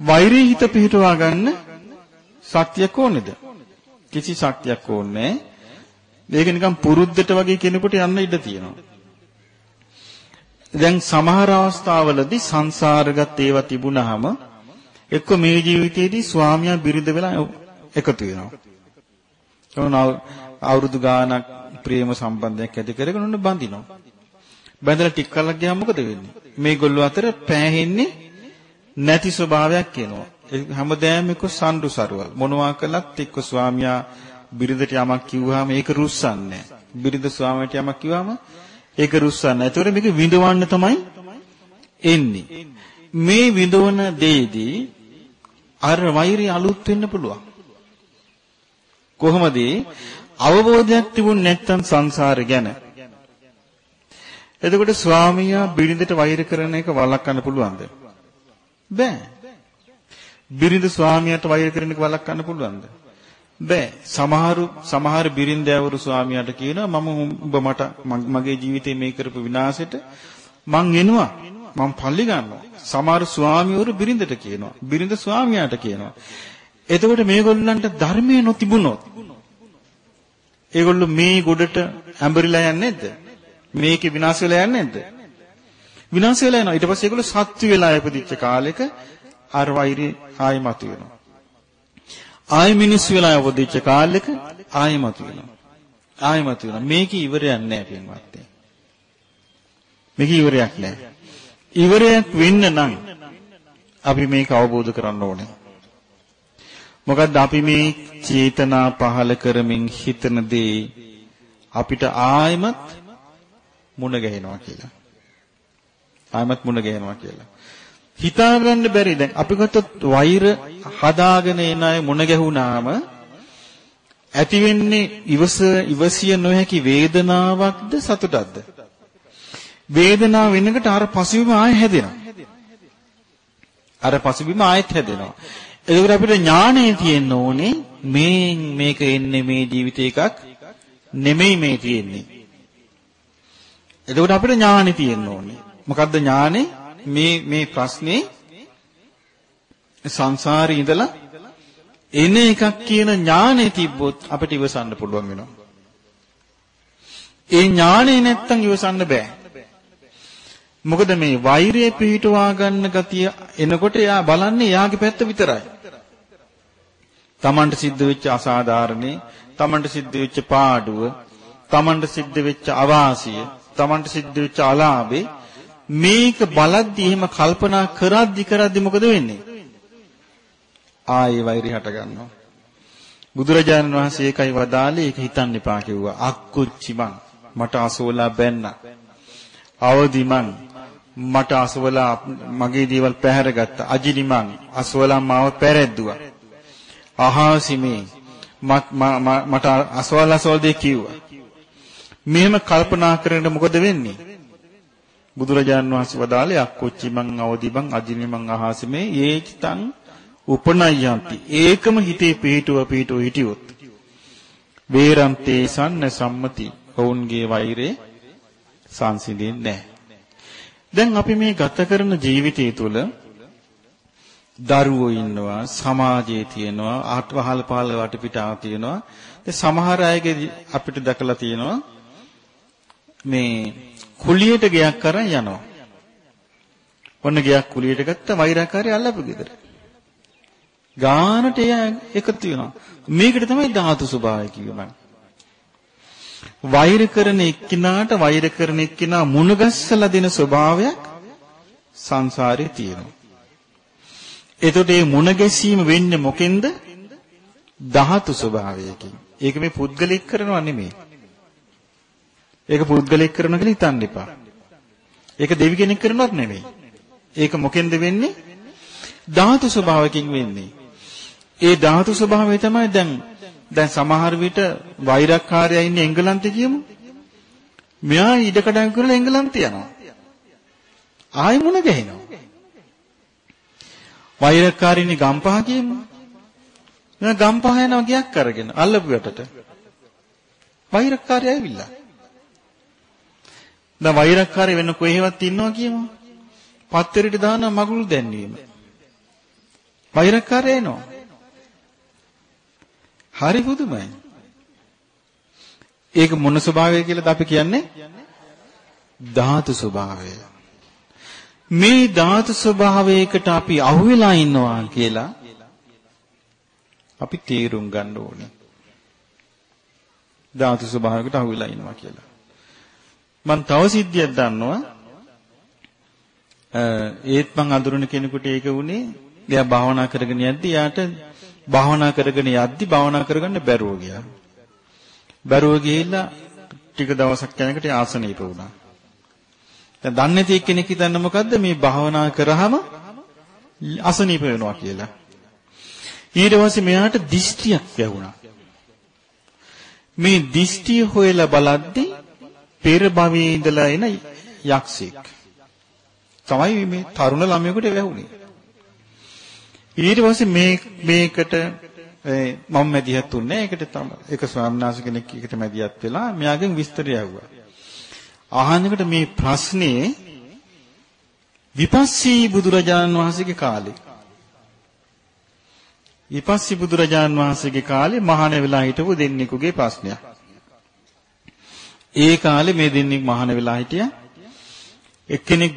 වෛරී හිත පිහිටවා ගන්න ශක්තියක් ඕනේද? කිසි ශක්තියක් ඕනේ මේක නිකන් පුරුද්දට වගේ කෙනෙකුට යන්න ඉඩ තියෙනවා. දැන් සමහර අවස්ථාවලදී සංසාරගත ඒවා තිබුණාම එක්ක මේ ජීවිතයේදී ස්වාමියා බිරිඳ වෙලා එකතු වෙනවා. අවුරුදු ගාණක් ප්‍රේම සම්බන්ධයක් ඇති කරගෙන උන්න බඳිනවා. බැඳලා ටික කලක් ගියාම මොකද වෙන්නේ? මේගොල්ලෝ අතර පෑහෙන්නේ නැති ස්වභාවයක් එනවා. හැමදාම එක්ක සම්ඩු සරුවල්. මොනවා කළත් එක්ක ස්වාමියා බිරිඳට යමක් කිව්වහම ඒක රුස්සන්නේ නැහැ. බිරිඳ ස්වාමියාට යමක් කිව්වහම ඒක රුස්සන්නේ නැහැ. ඒතකොට මේක විඳවන්න තමයි එන්නේ. මේ විඳවන දෙයේදී අර වෛරය අලුත් වෙන්න පුළුවන්. කොහොමද අවබෝධයක් තිබුණ නැත්නම් සංසාරය ගැන එතකොට ස්වාමියා බිරිඳට වෛර කරන එක වළක්වන්න පුළුවන්ද? බෑ. බිරිඳ ස්වාමියාට වෛර කරන එක වළක්වන්න පුළුවන්ද? බෑ. සමහරු සමහර බිරිඳෑවරු ස්වාමියාට කියනවා මම ඔබ මට මගේ ජීවිතේ මේ කරපු විනාශෙට මං එනවා. මං පල්ලි ගන්නවා. සමහර ස්වාමියවරු බිරිඳට කියනවා. බිරිඳ ස්වාමියාට කියනවා. එතකොට මේගොල්ලන්ට ධර්මයේ නොතිබුණොත් ඒගොල්ලෝ මේ ගොඩට ඇඹරිලා යන්නේ නැද්ද? මේකේ විනාශ වෙලා යන්නේ නැද්ද? විනාශ වෙලා යනවා. ඊට පස්සේ ඒගොල්ලෝ සත්‍ය වෙලා ඉපදිච්ච කාලෙක අර වෛරය ආයෙ මතුවෙනවා. ආයෙ මිනිස්සු වෙලා ඉපදිච්ච කාලෙක ආයෙ මතුවෙනවා. ආයෙ මතුවෙනවා. මේකේ ඉවරයක් නැහැ පින්වත්නි. මේකේ ඉවරයක් නැහැ. ඉවරයක් වෙන්න නම් අපි මේක අවබෝධ කරගන්න ඕනේ. මොකද අපි මේ චේතනා පහල කරමින් හිතන දේ අපිට ආයමත් මුණ ගැහෙනවා කියලා. ආයමත් මුණ ගැහෙනවා කියලා. හිතා ගන්න බැරි දැන් අපි ගත්තොත් වෛර හදාගෙන එන අය මුණ ගැහුණාම ඇති වෙන්නේ ඉවස ඉවසිය නොහැකි වේදනාවක්ද සතුටක්ද? වේදනාව වෙනකොට අර පසුබිම ආයෙ හැදෙනවා. අර පසුබිම ආයෙත් හැදෙනවා. එතකොට අපිට ඥාණය තියෙන්න ඕනේ මේ මේක එන්නේ මේ ජීවිත එකක් නෙමෙයි මේ තියෙන්නේ. එතකොට අපිට ඥාණි තියෙන්න ඕනේ. මොකද්ද ඥානෙ? මේ මේ ප්‍රශ්නේ සංසාරේ ඉඳලා එන එකක් කියන ඥානෙ තිබ්බොත් අපිට ඉවසන්න පුළුවන් වෙනවා. ඒ ඥානෙ නැත්තම් ඉවසන්න බෑ. මොකද මේ වෛරය පිහිටුවා ගන්න ගතිය එනකොට එයා බලන්නේ එයාගේ පැත්ත විතරයි. Tamanට සිද්ධ වෙච්ච අසාධාරණේ, Tamanට සිද්ධ වෙච්ච පාඩුව, Tamanට සිද්ධ වෙච්ච අවාසිය, Tamanට සිද්ධ වෙච්ච අලාභේ මේක බලද්දි එහෙම කල්පනා කරද්දි කරද්දි මොකද වෙන්නේ? ආයේ වෛරය හට ගන්නවා. බුදුරජාණන් වහන්සේ ඒකයි වදාළේ ඒක හිතන්න එපා කිව්වා. අක්කුච්චි මං මට අසෝලා බැන්න. අවදි මං මට අසවලා මගේ දේවල් පැහැරගත්තා. අජිනිමන් අසවලා මාව පැරැද්දුවා. අහාසිමේ මට අසවල් අසවල් දෙය කිව්වා. මෙහෙම කල්පනා කරනකොට මොකද වෙන්නේ? බුදුරජාණන් වහන්සේ වදාළේ අක්කොච්චි මං අවදි මං අජිනි මං අහාසිමේ ඒචිතං උපනයන්ති. ඒකම හිතේ පිහිටුව පිහිටුව හිටියොත් වේරන්තේ සන්න සම්මති ඔවුන්ගේ වෛරේ සංසිඳෙන්නේ නැහැ. දැන් අපි මේ ගත කරන ජීවිතය තුළ දරුවෝ ඉන්නවා සමාජයේ තියෙනවා ආත්වහල් පහල වටපිටාව තියෙනවා. දැන් සමහර අයගේ අපිට දැකලා තියෙනවා මේ කුලියට ගයක් කරන් යනවා ඔන්න ගයක් කුලියට ගත්ත වෛරකාරය අල්ලපු ගෙදර ගානට එයා එකතු වෙනවා මේකට තමයි ධාතු ස්වභාවය කියවන්නේ වෛර කරන එක්කිනාට වෛර කරන එක්කිනා මුණගස්සලා දෙන ස්වභාවයක් සංසාරේ තියෙනවා. එතකොට මේ මුණ ගැසීම වෙන්නේ මොකෙන්ද? ධාතු ස්වභාවයකින්. ඒක මේ පුද්ගලික කරනවා නෙමෙයි. ඒක පුද්ගලික කරන කියලා හිතන්න එපා. ඒක දෙවි කෙනෙක් කරනවත් නෙමෙයි. ඒක මොකෙන්ද වෙන්නේ? ධාතු ස්වභාවකින් වෙන්නේ. ඒ ධාතු ස්වභාවය තමයි දැන් දැන් සමහර විට වෛරක්කාරයා ඉන්නේ එංගලන්තේ කියමු. මෙයා ඉඩකඩම් කරලා එංගලන්තේ යනවා. ආයෙ මුණ ගැහෙනවා. වෛරක්කාරිනේ ගම්පහ කියමු. මෙයා ගම්පහ යනවා ගියක් අරගෙන අල්ලපු යටට. වෛරක්කාරය ඇවිල්ලා. දැන් වෛරක්කාරය වෙන කොහෙවත් ඉන්නවා කියමු. පත්තරෙට දාන මගුල් දැන්වීම. වෛරක්කාරය එනවා. හරි පුදුමයි. ඒක මොන ස්වභාවය කියලාද අපි කියන්නේ? ධාතු ස්වභාවය. මේ ධාතු ස්වභාවයකට අපි අහුවෙලා ඉන්නවා කියලා අපි තීරුම් ගන්න ඕනේ. ධාතු ස්වභාවයකට අහුවෙලා ඉන්නවා කියලා. මම තව සිද්ධියක් දන්නවා. ඒත් මං අඳුරන කෙනෙකුට ඒක උනේ එයා භාවනා කරගෙන යද්දි යාට භාවනා කරගෙන යද්දි භාවනා කරගන්න බැරුව ගියා. බැරුව ගිහිල්ලා ටික දවසක් යනකොට ආසනීප වුණා. දැන් දන්නේ නැති කෙනෙක් හිතන්නේ මොකද්ද මේ භාවනා කරාම අසනීප වෙනවා කියලා. ඊට පස්සේ මෙයාට දිෂ්ටියක් වැහුණා. මේ දිෂ්ටිය හොයලා බලද්දී පෙර භවයේ ඉඳලා එන යක්ෂයෙක්. තමයි මේ තරුණ ළමයෙකුට වැහුනේ. ඊට පස්සේ මේ මේකට මම මැදිහත් උන්නේ ඒකට තමයි ඒක ස්වාමීන් වහන්සේ කෙනෙක් එකට මැදිහත් වෙලා මෙයාගෙන් විස්තරය ඇහුවා. අහන්නකට මේ ප්‍රශ්නේ විපස්සී බුදුරජාණන් වහන්සේගේ කාලේ ඊපස්සේ බුදුරජාන් වහන්සේගේ කාලේ මහාන වෙලා හිටපු දෙන්නෙකුගේ ප්‍රශ්නයක්. ඒ කාලේ මේ දෙන්නෙක් මහාන වෙලා හිටියා. එක්කෙනෙක්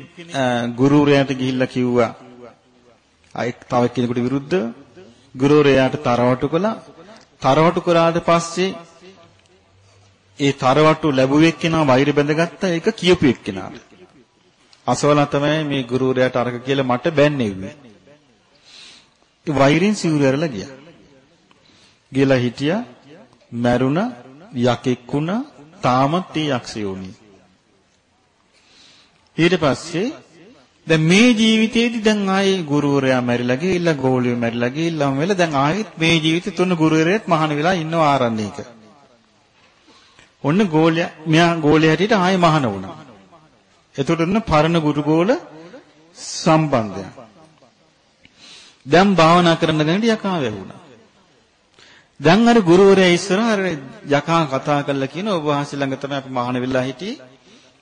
ගුරුවරයාට ගිහිල්ලා කිව්වා අයෙක් තව කෙනෙකුට විරුද්ධව ගුරුවරයාට තරවටු කළා. තරවටු කරාට පස්සේ ඒ තරවටු ලැබුවෙක් කෙනා වෛර බැඳගත්තා ඒක කියපු එක්කෙනාට. අසවලා තමයි මේ ගුරුවරයාට අරක කියලා මට බැන්නේව්වේ. ඒ වෛරෙන් සිවුරු ඇරලා ගියා. ගිහලා හිටියා මැරුණ යකෙක් වුණා තාමත් ඒ යක්ෂයෝනි. ඊට පස්සේ දැන් මේ ජීවිතේදී දැන් ආයේ ගුරුවරයා මැරිලා ගිහිල්ලා ගෝලියෝ මැරිලා ගිහිල්ලාම වෙලා දැන් ආයෙත් මේ ජීවිතේ තුන ගුරුවරයෙක් මහාන වෙලා ඉන්නව ආරණ්‍යයක. ඔන්න ගෝලයා මෙයා ගෝලයා හැටියට ආයෙ මහාන වුණා. එතකොට ඔන්න පරණ ගුරුගෝල සම්බන්ධයක්. දැන් භාවනා කරන කෙනෙක් යකා වැහුණා. දැන් අර ගුරුවරයා ඉස්සරහ අර යකා කතා කරලා කියන ඔබ වහන්සේ ළඟ තමයි අපි මහාන වෙලා හිටියේ.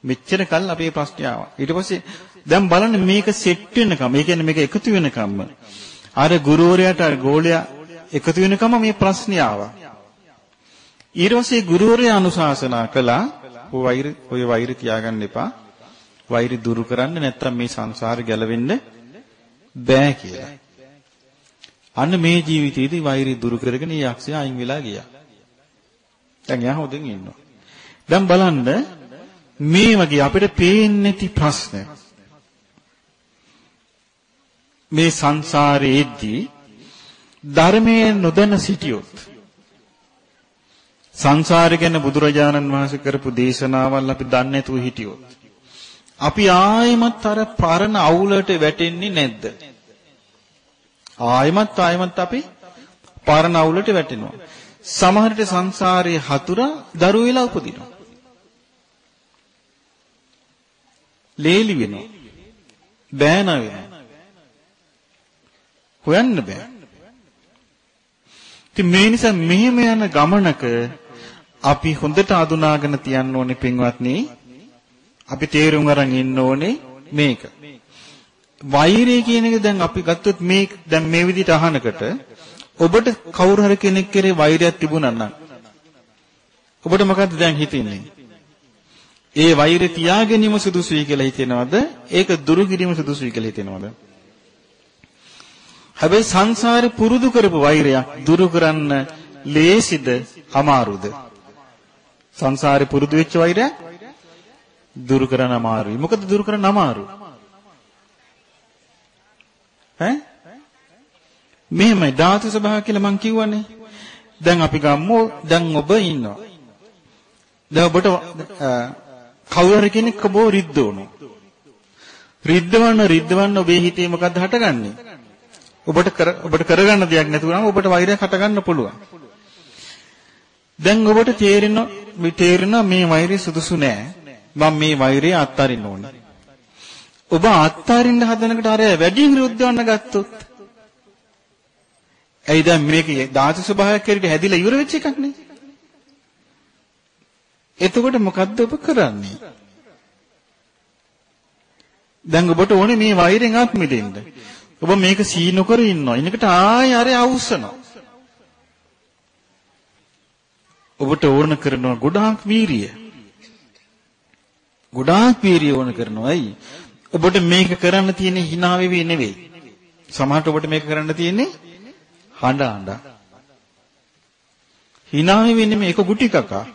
මෙච්චර කල් අපේ ප්‍රශ්නය ආවා. ඊට පස්සේ දැන් බලන්න මේක සෙට් වෙනකම්, ඒ කියන්නේ මේක එකතු වෙනකම්ම අර ගුරුවරයාට අර ගෝලයා එකතු වෙනකම් මේ ප්‍රශ්නේ ආවා. ඊට පස්සේ ගුරුවරයා අනුශාසනා කළා ඔය වෛර ඔය වෛර තියාගන්න එපා. වෛර දුරු කරන්න නැත්තම් මේ සංසාරේ ගැලවෙන්න බෑ කියලා. අන්න මේ ජීවිතයේදී වෛරය දුරු කරගෙන මේ යක්ෂයා අයින් වෙලා ගියා. දැන් එයා හොඳින් ඉන්නවා. දැන් බලන්න මේ වගේ අපිට පේන්නේ නැති ප්‍රශ්න මේ සංසාරයේදී ධර්මයේ නොදැන සිටියොත් සංසාරය ගැන බුදුරජාණන් වහන්සේ කරපු දේශනාවල් අපි දන්නේ නැතුව හිටියොත් අපි ආයෙමත් අර පරණ අවුලට වැටෙන්නේ නැද්ද? ආයෙමත් ආයෙමත් අපි පරණ අවුලට වැටෙනවා. සමහරට සංසාරයේ හතුරා දරුවෝ වෙලා උපදිනවා. ලේලි වෙනවා. බෑන වෙනවා. හොයන්න බෑ. ඉතින් මේ නිසා මෙහෙම යන ගමනක අපි හොඳට අඳුනාගෙන තියන්න ඕනේ පින්වත්නි. අපි තේරුම් අරන් ඉන්න ඕනේ මේක. වෛරය කියන එක දැන් අපි ගත්තොත් මේ දැන් මේ විදිහට අහනකට ඔබට කවුරු හරි කෙනෙක් කෙරේ වෛරයක් තිබුණා නම් ඔබට මොකද්ද දැන් හිතෙන්නේ? ඒ වෛරය තියා ගැනීම සුදුසුයි කියලා හිතෙනවද? ඒක දුරු කිරීම සුදුසුයි කියලා හිතෙනවද? හැබැයි සංසාරේ පුරුදු කරපු වෛරයක් දුරු කරන්න ලේසිද අමාරුද? සංසාරේ පුරුදු වෙච්ච වෛරයක් දුරු කරන්න අමාරුයි. මොකද දුරු කරන්න අමාරු? ඈ? මෙහෙමයි ධාතු ස්වභාව කියලා මං කිව්වනේ. දැන් අපි ගම්මු දැන් ඔබ ඉන්නවා. දැන් ඔබට කවුරු හරි කෙනෙක් ඔබ රිද්දවනවා. රිද්දවන්න රිද්දවන්න ඔබේ හිතේ මොකද්ද හටගන්නේ? ඔබට කර ඔබට කරගන්න දෙයක් නැතුවම ඔබට වෛරයක් හටගන්න පුළුවන්. දැන් ඔබට තේරෙනවා මේ තේරෙනවා මේ වෛරය සුදුසු නෑ. මම මේ වෛරය අත්හරින්න ඕනේ. ඔබ අත්හරින්න හදනකොට අර වැඩි විරුද්ධවන්න ගත්තොත්. ඇයි දැන් මේක ධාතු ස්වභාවයක් හැටියට හැදිලා ඉවර වෙච්ච එකක් නේ? එතකොට මොකද්ද ඔබ කරන්නේ? දැන් ඔබට ඕනේ මේ වෛරෙන් ආත් මිදෙන්න ඔබ මේක සී නොකර ඉන්නවා. ඉන්නකට ආයෙ අර අවුස්සනවා. ඔබට ඕන කරනවා ගොඩාක් වීරිය. ගොඩාක් වීරිය ඕන කරනවා. ඇයි? ඔබට මේක කරන්න තියෙන්නේ hina වෙවි නෙවෙයි. සමහරට ඔබට මේක කරන්න තියෙන්නේ හඬ හඬ. hina වෙවි නෙමෙයි ඒක ගුටි කකා.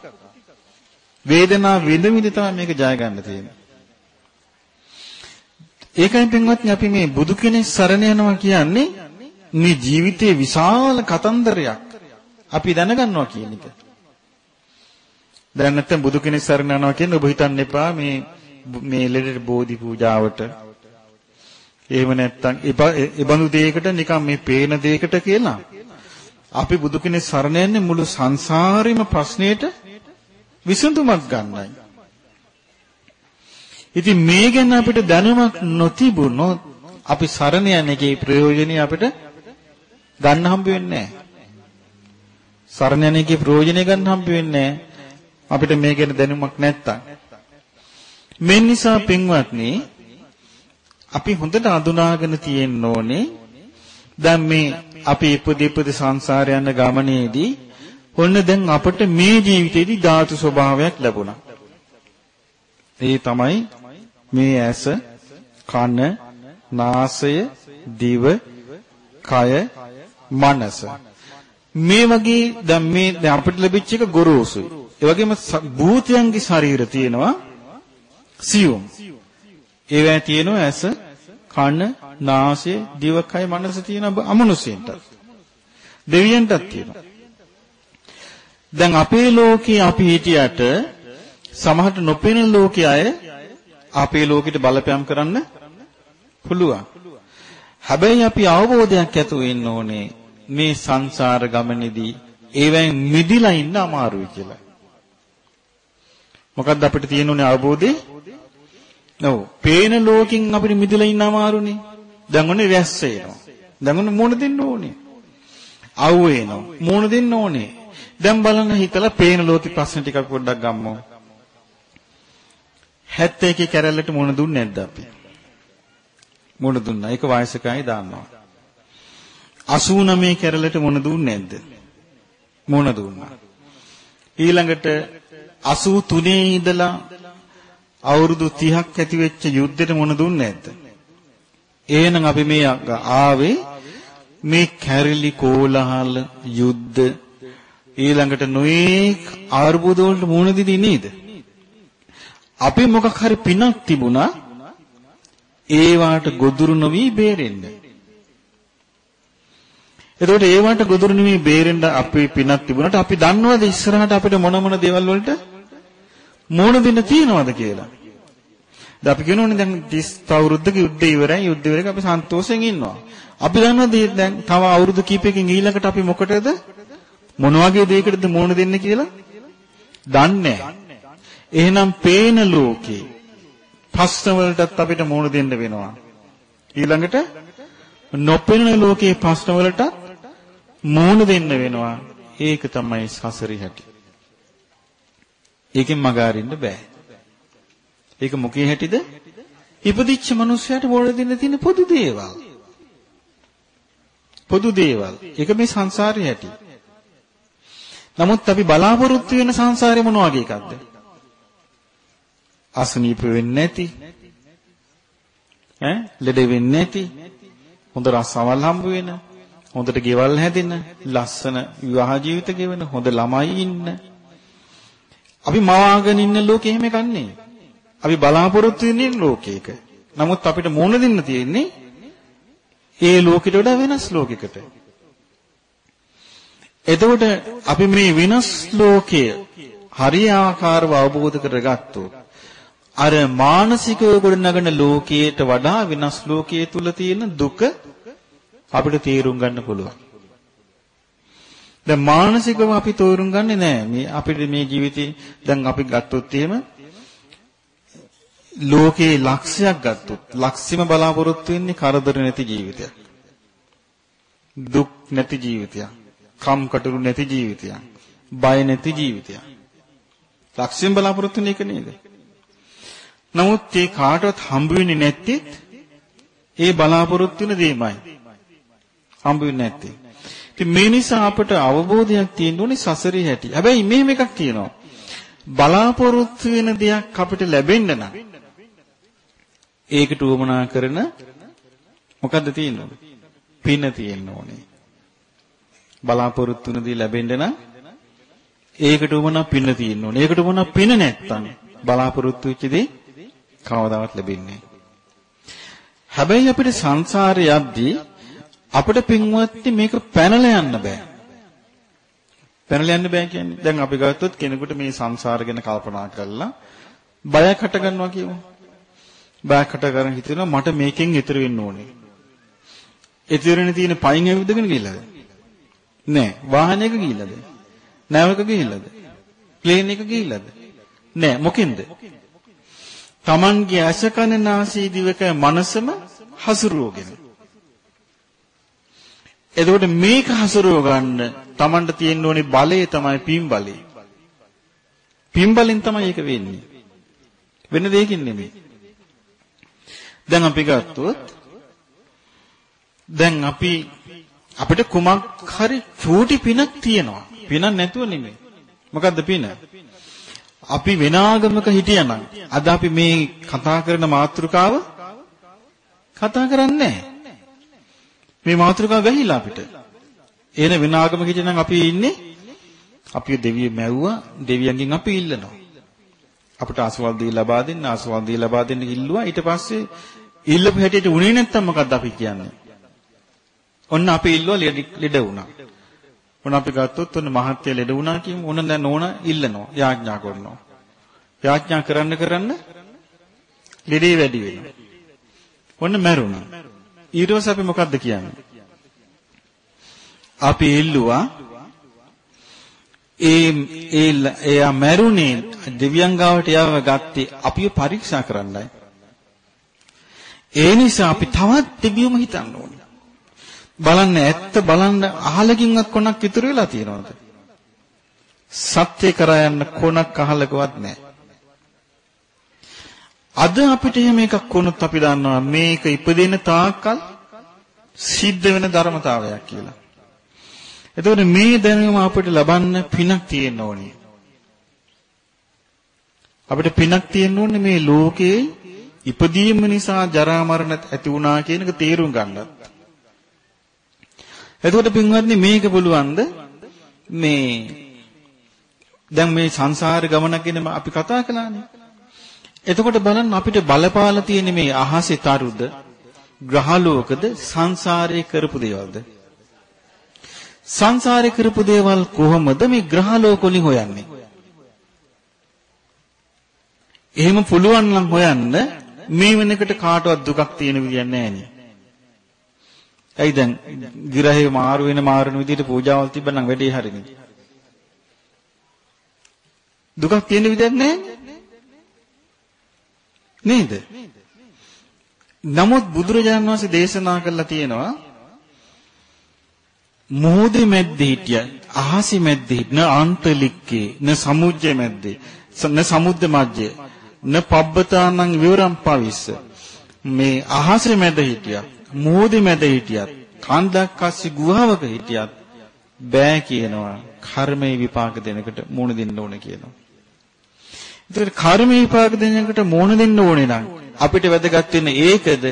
වේදනාව විඳ විඳ තමයි මේක ජය ගන්න තියෙන්නේ. ඒකයි පින්වත්නි අපි මේ බුදු කෙනෙක් සරණ යනවා කියන්නේ මේ ජීවිතයේ විශාල කතන්දරයක් අපි දැනගන්නවා කියන එක. දැන් නැත්නම් බුදු කෙනෙක් සරණ යනවා කියන්නේ ඔබ හිතන්න එපා මේ මේ ලෙඩට බෝධි පූජාවට එහෙම නැත්නම් ඒ බඳු දෙයකට නිකන් මේ පේන දෙයකට කියලා අපි බුදු කෙනෙක් සරණ යන්නේ මුළු සංසාරෙම ප්‍රශ්නෙට විසඳුමක් ගන්නයි. ඉතින් මේ ගැන අපිට දැනුමක් නොතිබුණොත් අපි සරණ යන එකේ ප්‍රයෝජනෙ අපිට ගන්න හම්බ වෙන්නේ නැහැ. සරණ යන එකේ ප්‍රයෝජනෙ ගන්න හම්බ වෙන්නේ නැහැ. අපිට මේ ගැන දැනුමක් නැත්තම්. මේ නිසා පින්වත්නි අපි හොඳට අඳුනාගෙන තියෙන්න ඕනේ දැන් මේ අපි ඉපදි ඉපදි සංසාරය යන ගමනේදී ඔන්න දැන් අපිට මේ ජීවිතේදී ධාතු ස්වභාවයක් ලැබුණා. ඒ තමයි මේ ඇස, කන, නාසය, දිව, කය, මනස. මේ වගේ දැන් මේ දැන් අපිට ලැබිච්ච එක ගොරෝසුයි. ඒ වගේම භූතයන්ගේ ශරීර තියෙනවා සියුම්. ඒවැ තියෙනවා ඇස, කන, නාසය, දිවකය, මනස තියෙන අමනුෂ්‍යයන්ට. දෙවියන්ටත් තියෙනවා. දැන් අපේ ලෝකේ අපි හිටියට සමහරට නොපෙනෙන ලෝකයේ අය අපේ ලෝකෙට බලපෑම් කරන්න පුළුවන්. හැබැයි අපි අවබෝධයක් ඇතුව ඉන්න ඕනේ මේ සංසාර ගමනේදී ඒවෙන් මිදිලා ඉන්න අමාරුයි කියලා. මොකද්ද අපිට තියෙන උනේ අවබෝධේ? ඔව්. පේන ලෝකෙන් අපිට මිදලා ඉන්න අමාරුනේ. දැන් ඔන්නේ රැස් වෙනවා. දැන් ඔන්න මූණ දෙන්න ඕනේ. අවු වෙනවා. මූණ දෙන්න ඕනේ. දැන් බලන්න හිතලා පේන ලෝකෙ ප්‍රශ්න ටිකක් පොඩ්ඩක් ගම්මු. 71 කැරල්ලට මූණ දුන්නේ නැද්ද අපි? මූණ දුන්නා. ඒක වයසකයි දාන්නවා. 89 කැරල්ලට මූණ දුන්නේ නැද්ද? මූණ දුන්නා. ඊළඟට 83 ඉඳලා අවුරුදු 30ක් ඇති වෙච්ච යුද්ධෙට මොන දුන්නේ නැද්ද? එහෙනම් අපි මේ ආවේ මේ කැරිලි කෝලහල යුද්ධ ඊළඟට නොයේක් ආර්බුද වලට මුහුණ දෙදී නේද? අපි මොකක් හරි පිනක් තිබුණා ඒවාට ගොදුරු නොවි බේරෙන්න. එතකොට ඒවට ගොදුරු නොවි බේරෙන්න අපි පිනක් තිබුණාට අපි දන්නවද ඉස්සරහට අපිට මොන මොන දේවල් වලට මෝන දෙන්න තියනවද කියලා. දැන් අපි කියනෝනේ දැන් 30 අවුරුද්දක යුද්ධය ඉවරයි යුද්ධ ඉවරයි අපි සන්තෝෂයෙන් ඉන්නවා. අපි දන්නවද දැන් තව අවුරුදු කීපයකින් ඊළඟට අපි මොකටද මොන වගේ දෙයකටද මෝන දෙන්න කියලා? දන්නේ එහෙනම් පේන ලෝකේ ප්‍රශ්න වලටත් අපිට මෝන දෙන්න වෙනවා. ඊළඟට නොපෙනෙන ලෝකේ ප්‍රශ්න වලට මෝන දෙන්න වෙනවා. ඒක තමයි සසරි හැටි. ඒකෙන් මග අරින්න බෑ. ඒක මොකේ හැටිද? ඉපදිච්ච මිනිස්සයාට මොළ දෙන්න තියෙන පොදු දේවල්. පොදු දේවල්. ඒක මේ සංසාරේ හැටි. නමුත් අපි බලාපොරොත්තු වෙන සංසාරේ මොන වගේ එකක්ද? අසනීප වෙන්නේ නැති. ඈ ලෙඩ වෙන්නේ නැති. හොඳ රසවල් හම්බ වෙන. හොඳට ගෙවල් හැදෙන, ලස්සන විවාහ ජීවිත ගෙවන, හොඳ ළමයි ඉන්න. අපි මවාගෙන ඉන්න ලෝකෙ එහෙම කන්නේ. අපි බලාපොරොත්තු වෙන්නේ ලෝකයක. නමුත් අපිට මුණ දෙන්න තියෙන්නේ ඒ ලෝකෙට වඩා වෙනස් ලෝකයකට. එතකොට අපි මේ වෙනස් ලෝකය හරියාකාරව අවබෝධ කරගත්තොත් අර මානසිකව ගොඩනගන ලෝකයට වඩා වෙනස් ලෝකයේ තුල තියෙන දුක අපිට තේරුම් ගන්න පුළුවන්. දැන් මානසිකව අපි තෝරුම් ගන්නේ නැහැ. මේ අපිට මේ ජීවිතේ දැන් අපි ගත්තොත් එහෙම ලෝකේ ලක්ෂයක් ගත්තොත් ලක්ෂිම බලාපොරොත්තු වෙන්නේ කරදර නැති ජීවිතයක්. දුක් නැති ජීවිතයක්. කම්කටොළු නැති ජීවිතයක්. බය නැති ජීවිතයක්. ලක්ෂිම බලාපොරොත්තු වෙන එක නේද? නමුත් ඒ කාටවත් හම්බ වෙන්නේ නැත්තේ ඒ බලාපොරොත්තු වෙන දෙයමයි. හම්බ වෙන්නේ නැත්තේ. ඉතින් මේ නිසා අපට අවබෝධයක් තියෙන්න ඕනේ සසරේ හැටි. හැබැයි මෙහෙම එකක් තියෙනවා. බලාපොරොත්තු වෙන දෙයක් අපිට ලැබෙන්න නම් ඒකට උවමනා කරන මොකද්ද තියෙන්නේ? පින තියෙන්න ඕනේ. බලාපොරොත්තු වෙන දේ ලැබෙන්න නම් ඒකට උවමනා පින තියෙන්න ඕනේ. ඒකට උවමනා පින නැත්තම් බලාපොරොත්තු වෙච්ච දේ කවදාවත් ලැබෙන්නේ නැහැ. හැබැයි අපිට සංසාරේ යද්දී අපිට පින්වත්නි මේක පැනලා යන්න බෑ. පැනලා යන්න බෑ කියන්නේ දැන් අපි ගත්තොත් කෙනෙකුට මේ සංසාර ගැන කල්පනා කරලා බයක් හට ගන්නවා කියමු. බයක් හට ගන්න හිතෙනවා මට මේකෙන් ඈතර වෙන්න ඕනේ. ඈතරෙන තියෙන පයින් ඇවිදගෙන ගිහලාද? නෑ. වාහනයක ගිහලාද? නැවක ගිහලාද? ප්ලේන් එක ගිහලාද? නෑ. මොකෙන්ද? Tamanගේ ඇස කන නාසය දිවක මනසම හසුරුවගෙන එතකොට මේක හසුරුව ගන්න Tamanට තියෙන්න ඕනේ බලය තමයි පින් බලය. පින් බලෙන් තමයි ඒක වෙන්නේ. වෙන දෙයකින් නෙමෙයි. දැන් අපි ගත්තොත් දැන් අපි අපිට කුමක් හරි චූටි පිනක් තියෙනවා. පිනක් නැතුව නෙමෙයි. මොකද්ද පින? අපි වෙන ආගමක හිටියනම් අද අපි මේ කතා කරන මාතෘකාව කතා කරන්නේ මේ මාතෘකාව වැහිලා අපිට. එන වෙන ආගමක හිටියනම් අපි ඉන්නේ අපි දෙවිය මැව්වා දෙවියන්ගෙන් අපි ඉල්ලනවා. අපිට ආසවල් දී ලබා දෙන්න ආසවල් දී ලබා දෙන්න ඉල්ලුවා ඊට පස්සේ ඉල්ලපු හැටියට උනේ නැත්තම් මොකද්ද අපි කියන්නේ? ඔන්න අපි ඉල්ලුවා ලෙඩ වුණා. ඔන්න අපි ගත්තොත් ඔන්න මහත්ය ලෙඩ වුණා කියමු. ඔන්න දැන් ඕන ඉල්ලනවා, යාඥා කරනවා. යාඥා කරන්න කරන්න ලෙඩේ වැඩි වෙනවා. ඔන්න මැරුණා. ඊට පස්සේ අපි මොකද්ද කියන්නේ? අපි ඉල්ලුවා ඒ ඒ එයා මැරුණේ දෙවියන් ගාවට යව ගත්තේ අපිව පරීක්ෂා කරන්නයි. ඒ නිසා අපි තවත් දෙවියොම හිතන්න ඕනේ. බලන්න ඇත්ත බලන්න අහලකින්වත් කොනක් ඉතුරු වෙලා තියෙනවද? සත්‍ය කරා යන්න කොනක් අහලකවත් නැහැ. අද අපිට එහෙම එකක් වුණොත් අපි දන්නවා මේක ඉපදෙන තාක්කල් සිද්ධ වෙන ධර්මතාවයක් කියලා. එතකොට මේ දැනුම අපිට ලබන්න පිනක් තියෙන්න ඕනේ. අපිට පිනක් තියෙන්න ඕනේ මේ ලෝකේ ඉපදීම නිසා ජරා මරණ ඇති වුණා කියන එක තේරුම් ගන්නත්. එතකොට පින්වත්නි මේක පුළුවන්ද මේ දැන් මේ සංසාර ගමන ගැන අපි කතා කළානේ. එතකොට බලන්න අපිට බලපාලා තියෙන මේ අහසේ තරුද ග්‍රහලෝකද සංසාරේ කරපු දේවල්ද? සංසාරේ කරපු දේවල් කොහොමද මේ ග්‍රහලෝක වලින් හොයන්නේ? එහෙම පුළුවන් නම් හොයන්න මේ වෙනකොට කාටවත් දුකක් තියෙන විදියක් නැහැ ඇයි දැන් ගිරහේ මාරු වෙන මාරුන විදිහට පූජාවල් තිබ්බනම් වැඩේ හරිනේ. දුකක් තියෙන විදියක් නැහැ නේද? නමුත් බුදුරජාණන් වහන්සේ දේශනා කළා තියෙනවා මොහොතේ මැද්දේ හිටිය අහසි මැද්දේ න අන්තලික්කේ න සමුජ්ජේ මැද්දේ න සමුද්ද මැද්දේ න පබ්බතානං විවරම් පවිස්ස මේ අහසේ මැද හිටියා මොහොතේ මැද හිටියත් කන්දක් අස්සේ ගුහාවක හිටියත් බෑ කියනවා කර්මයේ විපාක දෙනකට මුණ දෙන්න ඕන කියනවා. ඒතකොට කර්මයේ විපාක දෙනකට මුණ දෙන්න ඕනේ නම් අපිට වැදගත් වෙන්නේ ඒකද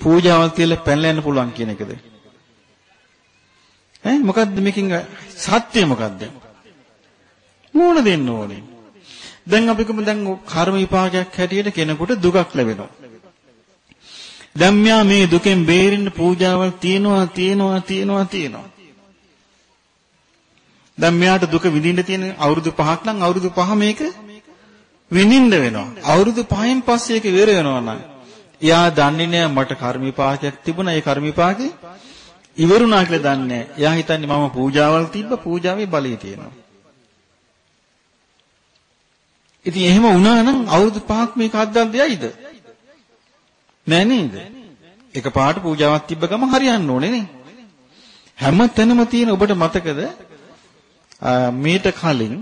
පූජාවල් තියලා පැනලා යන්න පුළුවන් කියන එකද? ඈ මොකද්ද මේකෙන් සත්‍ය මොකද්ද? මුණ දෙන්න ඕනේ. දැන් අපි කොහොමද දැන් කර්ම විපාකයක් හැටියට කෙනෙකුට දුකක් ලැබෙනවා. දැන් මෙයා මේ දුකෙන් බේරෙන්න පූජාවල් තියනවා තියනවා තියනවා තියනවා. දැන් මෙයාට දුක විඳින්න තියෙන අවුරුදු 5ක් නම් අවුරුදු 5 මේක විඳින්න වෙනවා. අවුරුදු 5න් පස්සේ ඒක ඉවර වෙනවා නම් එයා දන්නේ නෑ මට කර්ම විපාකයක් තිබුණා. ඒ කර්ම විපාකේ ඉවරුණා කියලා දන්නේ නෑ. එයා හිතන්නේ මම පූජාවල් තිබ්බ පූජාවේ බලය තියෙනවා. ඉතින් එහෙම වුණා නම් අවුරුදු 5ක් මේක අද්දල් දෙයිද? නෑ නේද? එක පාට පූජාවක් තිබ්බ ගම හරියන්න ඕනේ නේ. හැම තැනම තියෙන ඔබට මතකද මීට කලින්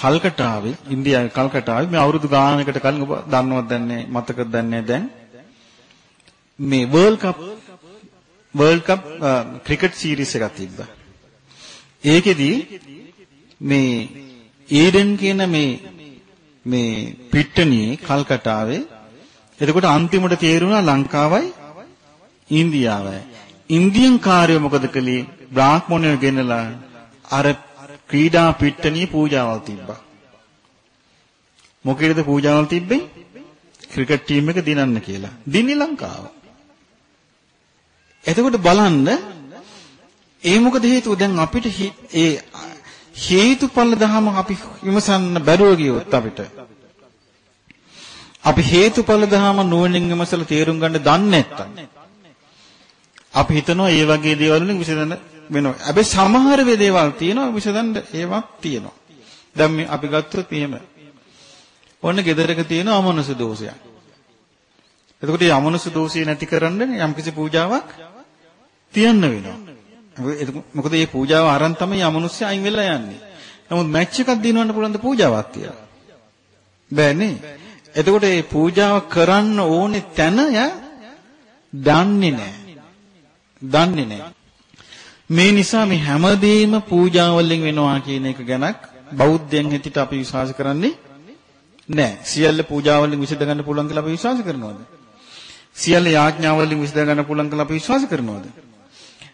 කල්කටාවේ ඉන්දියාවේ කල්කටාවේ මේ අවුරුදු ගානකට කලින් ඔබ දන්නවද දන්නේ මතකද දන්නේ දැන් මේ world cup world cup cricket series එකක් තිබ්බා. ඒකෙදි මේ ඊඩන් කියන මේ මේ පිට්ටනියේ කල්කටාවේ එතකොට අන්තිමට තේරුණා ලංකාවයි ඉන්දියාවයි. ඉන්දියන් කාර්යය මොකද කළේ? බ්‍රාහ්මණයෝ ගෙනලා අර ක්‍රීඩා පිට්ටනිය පූජාවල් තිබ්බා. මොකේද පූජාවල් තිබ්බේ? ක්‍රිකට් ටීම් එක දිනන්න කියලා. දින්නේ ලංකාව. එතකොට බලන්න ඒ මොකද හේතුව දැන් අපිට ඒ හේතුඵල ධම අපි විමසන්න බැරුව ගියොත් අපිට අපි හේතුඵල ධම නුවණින් විමසලා තේරුම් ගන්න දන්නේ නැත්තම් අපි හිතනවා මේ වගේ දේවල් වලින් විසඳන්න වෙනවා. හැබැයි සමහර වේ දේවල් තියෙනවා විසඳන්න ඒවත් තියෙනවා. දැන් මේ අපි ගත්තොත් එහෙම. ඔන්න ගෙදරක තියෙන අමනුෂ දෝෂයක්. එතකොට මේ අමනුෂ දෝෂය නැති කරන්න යම්කිසි පූජාවක් තියන්න වෙනවා. මොකද මේ පූජාව අරන් තමයි අමනුෂ්‍ය අයින් වෙලා යන්නේ. නමුත් මැච් එකක් දිනවන්න පුළුවන් ද පූජාවක් තියලා? බෑනේ. එතකොට මේ පූජාව කරන්න ඕනේ තැන යා දන්නේ නැහැ. දන්නේ නැහැ. මේ නිසා මේ හැමදේම පූජාවලින් වෙනවා කියන එක ගැනක් බෞද්ධයන් හිතට අපි විශ්වාස කරන්නේ නැහැ. සියල්ල පූජාවලින් විසඳ ගන්න පුළුවන් කියලා අපි විශ්වාස කරනවද? සියල්ල යාඥාවලින් විසඳ ගන්න පුළුවන් කියලා අපි විශ්වාස කරනවද?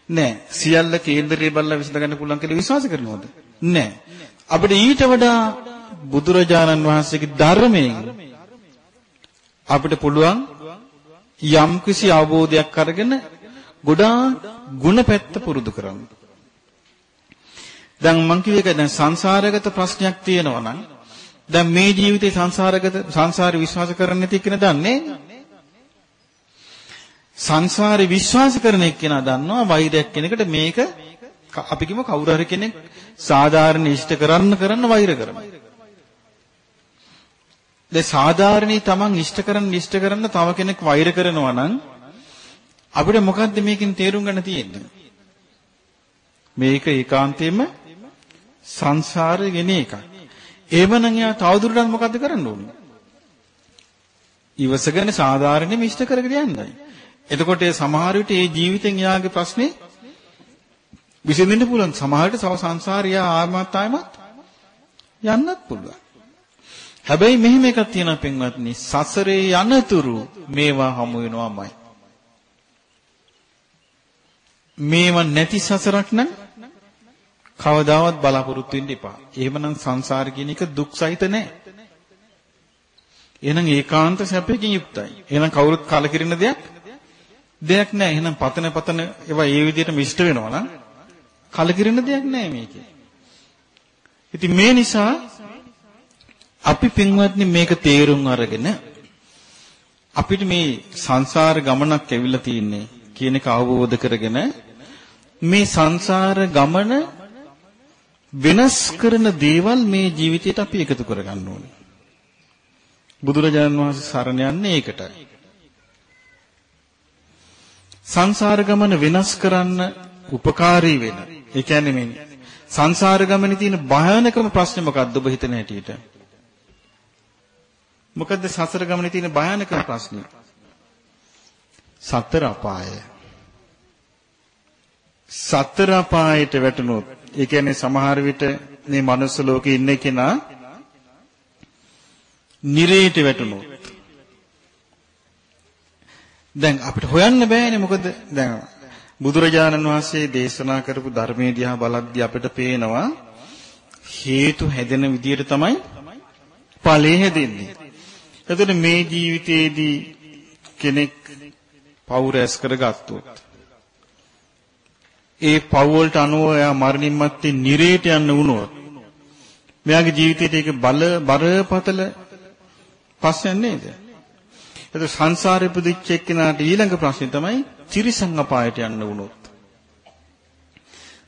නැහැ. සියල්ල කේන්දරයේ බලලා විසඳ ගන්න පුළුවන් කියලා විශ්වාස කරනවද? නැහැ. අපිට ඊට වඩා බුදුරජාණන් වහන්සේගේ ධර්මයෙන් අපිට පුළුවන් යම්කිසි අවබෝධයක් අරගෙන ගොඩාක් ಗುಣ පැත්ත පුරුදු කරන්න. දැන් මං කිව්ව එක දැන් සංසාරගත ප්‍රශ්නයක් තියෙනවා නම් දැන් මේ ජීවිතේ සංසාරගත සංසාරේ විශ්වාස කරන්නේ නැති කෙනා දන්නේ සංසාරේ විශ්වාස කරන එක්කෙනා දන්නවා වෛරයක් කෙනෙකුට මේක අපි කිව්ව කවුරු හරි කෙනෙක් සාධාරණ ඉෂ්ට කරන්න කරන්න වෛර කරනවා. දැන් සාධාරණී තමන් ඉෂ්ට කරන්න ඉෂ්ට කරන්න තව කෙනෙක් වෛර කරනවා නම් අපිට මොකද්ද මේකෙන් තේරුම් ගන්න තියෙන්නේ? මේක ඒකාන්තයෙන්ම සංසාරේ ගෙන එකක්. එහෙමනම් යා තවදුරටත් මොකද්ද කරන්න ඕනේ? ඉවසගෙන සාධාරණෙම ඉෂ්ට කරගෙන යන්නයි. එතකොට ඒ සමහර විට ඒ ජීවිතෙන් යාගේ ප්‍රශ්නේ විසඳෙන්න පුළුවන්. සමහර විට සව සංසාරිය ආත්මත් ආයමත් යන්නත් පුළුවන්. හැබැයි මෙහෙම එකක් තියෙනවා පින්වත්නි සසරේ යනතුරු මේවා හමු වෙනවාමයි. මේව නැති සසරක් නම් කවදාවත් බලාපොරොත්තු වෙන්න එපා. එහෙමනම් සංසාර කියන එක දුක් සහිත නැහැ. එහෙනම් ඒකාන්ත සැපයෙන් යුක්තයි. එහෙනම් කවුරුත් කලකිරෙන දෙයක් දෙයක් නැහැ. එහෙනම් පතන පතන ඒවා ඒ විදිහටම ඉෂ්ට වෙනවා නම් කලකිරෙන දෙයක් නැහැ මේකේ. ඉතින් මේ නිසා අපි පින්වත්නි මේක තේරුම් අරගෙන අපිට මේ සංසාර ගමනක් ඇවිල්ලා තියෙන්නේ කියන එක අවබෝධ කරගෙන මේ සංසාර ගමන වෙනස් කරන දේවල් මේ ජීවිතයට අපි එකතු කරගන්න ඕනේ. බුදුරජාණන් වහන්සේ සරණ යන්නේ ඒකටයි. සංසාර ගමන වෙනස් කරන්න උපකාරී වෙන. ඒ කියන්නේ මේ සංසාර ගමනේ තියෙන භයානකම ප්‍රශ්නේ මොකක්ද ඔබ හිතන හැටියට? මොකද්ද සසර ගමනේ තියෙන භයානකම ප්‍රශ්නේ? සතර අපාය. සතර අපායට වැටුණොත් ඒ කියන්නේ සමහර විට මේ මනුස්ස ලෝකේ ඉන්න කෙනා නිරේට වැටුණොත් දැන් අපිට හොයන්න බෑනේ මොකද දැන් බුදුරජාණන් වහන්සේ දේශනා කරපු ධර්මයේ දිහා බලද්දී අපිට පේනවා හේතු හැදෙන විදියට තමයි ඵලෙ හැදෙන්නේ. එතකොට මේ ජීවිතයේදී කෙනෙක් පව් රැස් කරගත්තොත් ඒ පව් වලට අනුව එයා මරණින් මත්තේ නිරේට යන්න වුණොත් මෙයාගේ ජීවිතේට ඒක බල බරපතල ප්‍රශ්නයක් නේද? ඒක සංසාරේ පුදිච්ච එක්කෙනාට ඊළඟ ප්‍රශ්නේ තමයි තිරිසන් අපායට යන්න වුණොත්.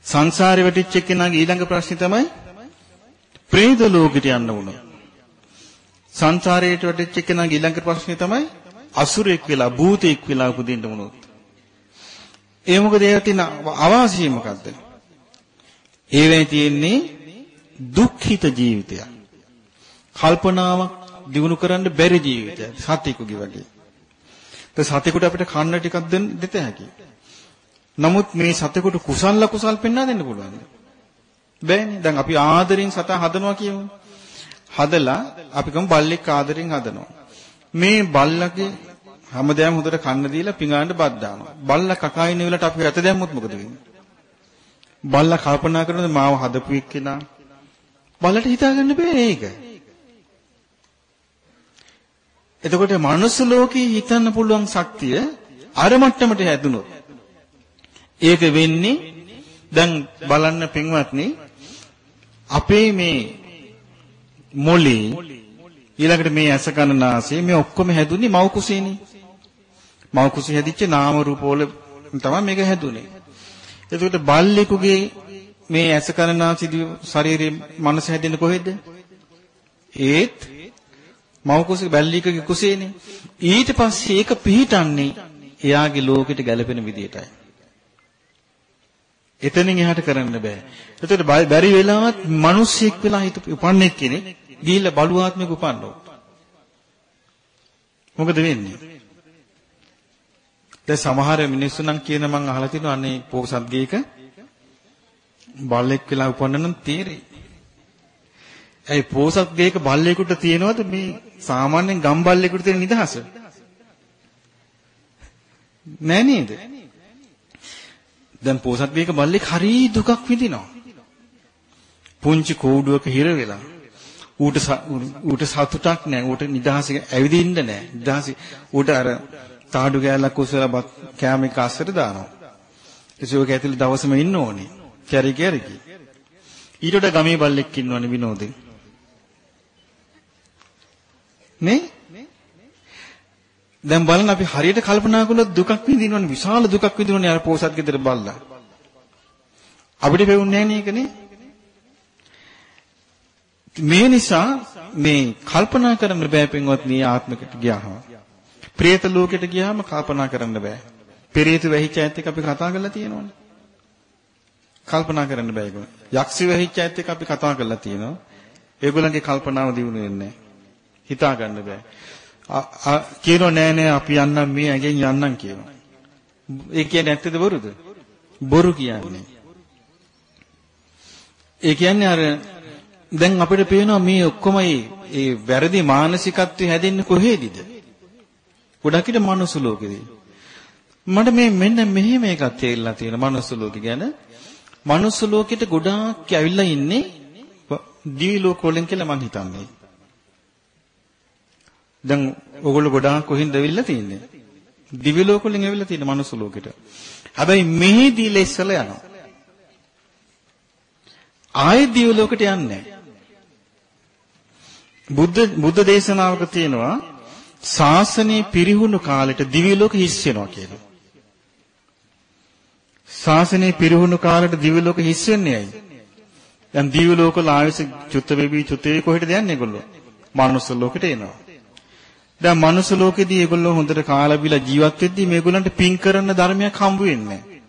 සංසාරේ වැටිච්ච එක්කෙනාගේ ඊළඟ ප්‍රශ්නේ තමයි ප්‍රේත ලෝකෙට යන්න වුණොත්. සංසාරයට වැටිච්ච එක්කෙනාගේ ඊළඟ ප්‍රශ්නේ තමයි අසුරෙක් වෙලා භූතෙක් වෙලා උපදින්න වුණොත්. ඒ මොකද ඒවා තියෙන අවාසිය මොකද්ද? ඒවෙන් තියෙන්නේ දුක්ඛිත ජීවිතයක්. කල්පනාවක් දිනු කරන්න බැරි ජීවිතයක්. සතිකුගේ වගේ. ඒ සතිකුට අපිට කන්න ටිකක් දෙන්න දෙත හැකියි. නමුත් මේ සතෙකුට කුසල කුසල් පෙන්වා දෙන්න පුළුවන්. බෑනේ. දැන් අපි ආදරෙන් සතා හදනවා කියමු. හදලා අපි කමු බල්ලෙක් ආදරෙන් හදනවා. මේ බල්ලගේ හැමදාම හොඳට කන්න දීලා පිඟාන්න බත් දානවා. බල්ලා කකා ඉන්න වෙලාවට අපි ඇත දැම්මොත් මොකද වෙන්නේ? බල්ලා කල්පනා කරනද මාව හදපු එක්කෙනා බල්ලට හිතාගන්න බෑ ඒක. එතකොට මනුස්ස ලෝකේ හිතන්න පුළුවන් ශක්තිය අර මට්ටමට හැදුනොත් ඒක වෙන්නේ දැන් බලන්න පින්වත්නි අපේ මේ මොලේ ඊළඟට මේ ඇස කන නාසය මේ ඔක්කොම හැදුනේ මව් කුසේනේ මව කුසී හැදිච්ච නාම රූප වල තමයි මේක හැදුනේ. එතකොට බල්ලෙකුගේ මේ ඇස කරනා සිදු ශරීරයේ මනස හැදෙන්නේ කොහෙද? ඒත් මව කුසී බල්ලිකගේ කුසේනේ. ඊට පස්සේ ඒක පිහිටන්නේ එයාගේ ලෝකෙට ගැලපෙන විදියටයි. එතනින් එහාට කරන්න බෑ. එතකොට බැරි වෙලාවත් මිනිස්සෙක් වෙලා හිත උපන්නෙක් කෙනෙක් ගිහිල්ලා බලු ආත්මික උපන්නෝ. මොකද වෙන්නේ? දැන් සමහර මිනිස්සු නම් කියන මං අහලා තිනවා අනේ පොසත් ගේක බල්ලෙක් වෙලා උපන්නනම් තීරේ. ඇයි පොසත් ගේක බල්ලෙකුට තියනවද මේ සාමාන්‍යයෙන් ගම් බල්ලෙකුට තියෙන නිදහස? නෑ නේද? දැන් පොසත් ගේක බල්ලෙක් හරි දුකක් විඳිනවා. පුංචි කෝඩුවක හිර වෙලා ඌට ඌට සතුටක් නැහැ. ඌට නිදහස ඇවිදින්න නැහැ. නිදහස ඌට අර තාඩු ගෑල්ලක් උස්සලා කෑම එක අස්සට දානවා. ඒක ඇතුලේ දවසම ඉන්න ඕනේ. කැරි කැරි. ඊට වඩා ගමේ බල්ලෙක් ඉන්නවනේ විනෝදේ. නේ? දැන් බලන්න අපි හරියට කල්පනා කළොත් දුකක් විඳිනවනේ විශාල දුකක් විඳිනවනේ අර පෝසත් ගෙදර බල්ලා. අපිට පෙවුන්නේ නැහැ නේකනේ. මේ නිසා මේ කල්පනා කරන්න බෑ පින්වත් මේ ආත්මකට ගියාම. പ്രേත ලෝකෙට ගියාම කල්පනා කරන්න බෑ. පෙරේත වැහිච්ච ඇත්ත එක අපි කතා කරලා තියෙනවනේ. කල්පනා කරන්න බෑ ඒක. යක්ෂ වැහිච්ච ඇත්ත එක අපි කතා කරලා තියෙනවා. ඒගොල්ලන්ගේ කල්පනාව දියුණු වෙන්නේ හිතා ගන්න බෑ. කියනෝ නෑ නෑ අපි යන්නම් මේ ඇගෙන් යන්නම් කියනවා. ඒ කියන්නේ ඇත්තද බොරුද? බොරු කියන්නේ. ඒ කියන්නේ අර දැන් අපිට පේනවා මේ ඔක්කොම මේ වැරදි මානසිකත්වය හැදෙන්නේ කොහේදීද? ගොඩක් විට මනුස්ස ලෝකෙදී. මට මේ මෙන්න මෙහෙම එකක් තේරිලා තියෙන මනුස්ස ලෝකෙ ගැන. මනුස්ස ලෝකෙට ගොඩාක් ඇවිල්ලා ඉන්නේ දිවි ලෝක වලින් කියලා මං හිතන්නේ. දැන් ඔයගොල්ලෝ ගොඩාක් කොහෙන්ද ඇවිල්ලා තින්නේ? දිවි ලෝක වලින් ඇවිල්ලා තියෙන මනුස්ස ලෝකෙට. හැබැයි මෙහිදී ලෙස්සල යනවා. ආයෙ දිවි ලෝකෙට යන්නේ නැහැ. බුද්ධ බුද්ධ දේශනාවක තියෙනවා ශාසනය පිරිහුණු කාලෙට දිව්‍ය ලෝක හිස් වෙනවා කියලා. ශාසනය පිරිහුණු කාලෙට දිව්‍ය ලෝක හිස් වෙන්නේ ඇයි? දැන් දිව්‍ය ලෝක ආයස චුත්ත වේවි චුතේ කොහෙටද යන්නේ ඒගොල්ලෝ? මානුෂ ලෝකෙට එනවා. දැන් මානුෂ ලෝකෙදී ඒගොල්ලෝ හොඳට කාලා බිලා ජීවත් වෙද්දී මේගොල්ලන්ට පින් කරන ධර්මයක් හම්බ වෙන්නේ නැහැ.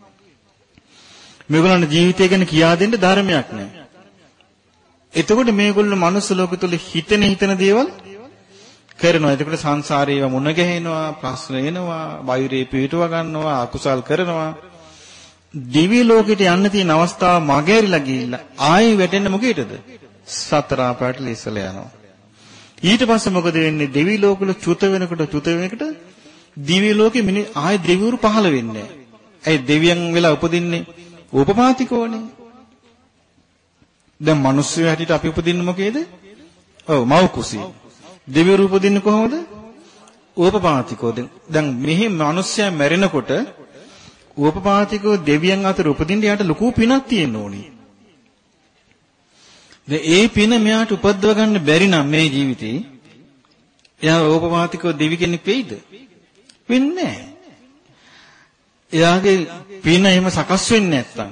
මේගොල්ලන්ට ජීවිතය ගැන කියා දෙන්න ධර්මයක් නැහැ. එතකොට මේගොල්ලෝ මනුස්ස ලෝකෙ තුල හිතෙන හිතන දේවල් කරනවා. එතකොට සංසාරේව මුණ ගැහෙනවා, ප්‍රශ්න එනවා, වෛරේ පිටව ගන්නවා, අකුසල් කරනවා. දිවි ලෝකෙට යන්න තියෙන අවස්ථාව මගහැරිලා ගිහිල්ලා ආයෙ වැටෙන්න මොකේටද? සතර ආපාට ලිස්සලා යනවා. ඊට පස්සේ මොකද වෙන්නේ? දෙවි ලෝකවල චුත වෙනකොට චුත වෙනකොට දිවි ලෝකෙ මිනි ආයෙ දෙවිවරු පහළ වෙන්නේ නැහැ. ඇයි දෙවියන් වෙලා උපදින්නේ? උපපාතිකෝනේ. දැන් මිනිස්සු හැටියට අපි උපදින්නේ මොකේද? ඔව් මව් කුසී. දෙවිවරු උපදින්නේ කොහොමද? ඕපපාතිකෝ. දැන් මෙහි මිනිස්සයා මැරෙනකොට ඕපපාතිකෝ දෙවියන් අතර උපදින්න යාට ලොකු පිනක් තියෙන්න ඕනේ. දැන් ඒ පින මෙයාට උපද්දව ගන්න බැරි නම් මේ ජීවිතේ එයා ඕපපාතිකෝ දෙවි කෙනෙක් වෙයිද? වෙන්නේ නැහැ. එයාගේ පින එහෙම සකස් වෙන්නේ නැත්තම්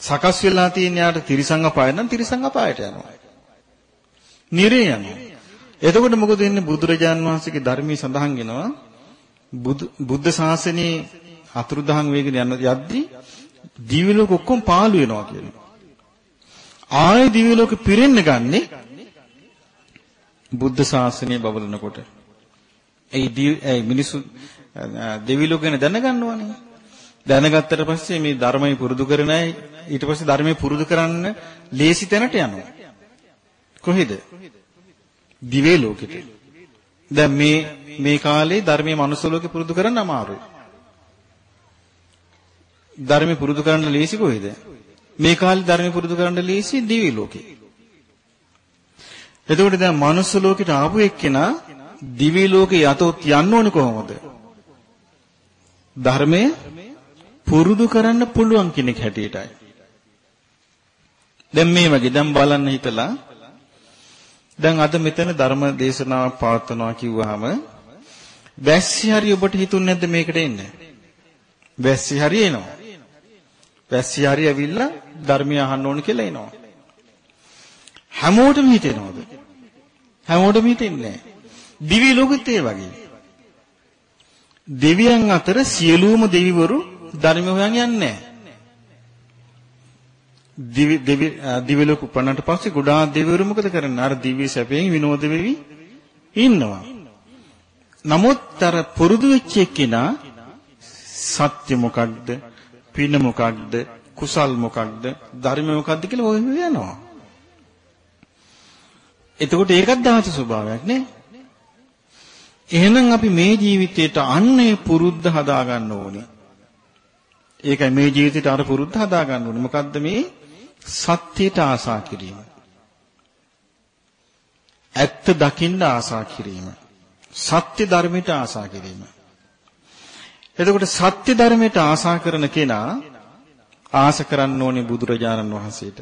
සකස් වෙලා තියෙන යාට තිරිසං අපාය නම් තිරිසං අපායට යනවා. නිරේ යනවා. එතකොට මොකද වෙන්නේ බුදුරජාන් වහන්සේගේ ධර්මයේ සඳහන් වෙනවා බුද්ධ ශාසනයේ අතුරුදහන් වේගෙන යන යද්දී දිව්‍ය ලෝක ඔක්කොම පාළු වෙනවා කියනවා. ආයේ දිව්‍ය ලෝක පිරෙන්න ගන්නේ බුද්ධ ශාසනය බබලනකොට. ඒ මිනිසු දෙවි ලෝක ගැන දැනගන්නවනේ. දැනගත්තට පස්සේ මේ ධර්මයේ පුරුදු කරන අය ඊට පස්සේ ධර්මයේ පුරුදු කරන්න ලේසි තැනට යනවා. කොහෙද? දිවේ ලෝකෙට. දැන් මේ මේ කාලේ ධර්මයේ මනුස්ස ලෝකේ පුරුදු කරන්න අමාරුයි. ධර්මයේ පුරුදු කරන්න ලේසි කොහෙද? මේ කාලේ ධර්මයේ පුරුදු කරන්න ලේසි දිවි ලෝකේ. එතකොට දැන් මනුස්ස ලෝකෙට ආපු එක්කෙනා දිවි ලෝකේ යතොත් යන්න ඕනේ කොහොමද? ධර්මයේ පුරුදු කරන්න පුළුවන් කෙනෙක් හැටියටයි. දැන් මේ වගේ දැන් බලන්න හිතලා දැන් අද මෙතන ධර්ම දේශනාවක් පවත්වනවා කිව්වහම වැස්සි හරි ඔබට හිතුන්නේ නැද්ද මේකට එන්න? වැස්සි හරි එනවා. වැස්සි හරි ඇවිල්ලා ධර්මය අහන්න ඕන කියලා එනවා. හැමෝටම හිතෙනවද? හැමෝටම හිතෙන්නේ නැහැ. දිවි ලෝකෙත් ඒ වගේ. දෙවියන් අතර සියලුම දෙවිවරු ධර්ම හොයන් යන්නේ නැහැ. දිවි දෙවි දිවි ලෝක උපන්නට පස්සේ ගොඩාක් දෙවිවරු මොකද කරන්නේ? අර දිව්‍ය සැපයෙන් විනෝද වෙවි ඉන්නවා. නමුත් අර පුරුදු වෙච්ච එක්කිනා සත්‍ය මොකක්ද? පින මොකක්ද? කුසල් මොකක්ද? ධර්ම මොකක්ද කියලා ඔය යනවා. එතකොට ඒකත් ධාතු ස්වභාවයක් නේ. එහෙනම් අපි මේ ජීවිතේට අන්නේ පුරුද්ද හදා ගන්න ඕනේ. ඒකයි මේ ජීවිතේට අර පුරුද්ද හදා ගන්න ඕනේ. මොකද්ද මේ සත්‍යයට ආසා කිරීම. ඇත්ත දකින්න ආසා කිරීම. සත්‍ය ධර්මයට ආසා කිරීම. එතකොට සත්‍ය ධර්මයට ආසා කරන කෙනා ආස කරන්න ඕනේ බුදුරජාණන් වහන්සේට.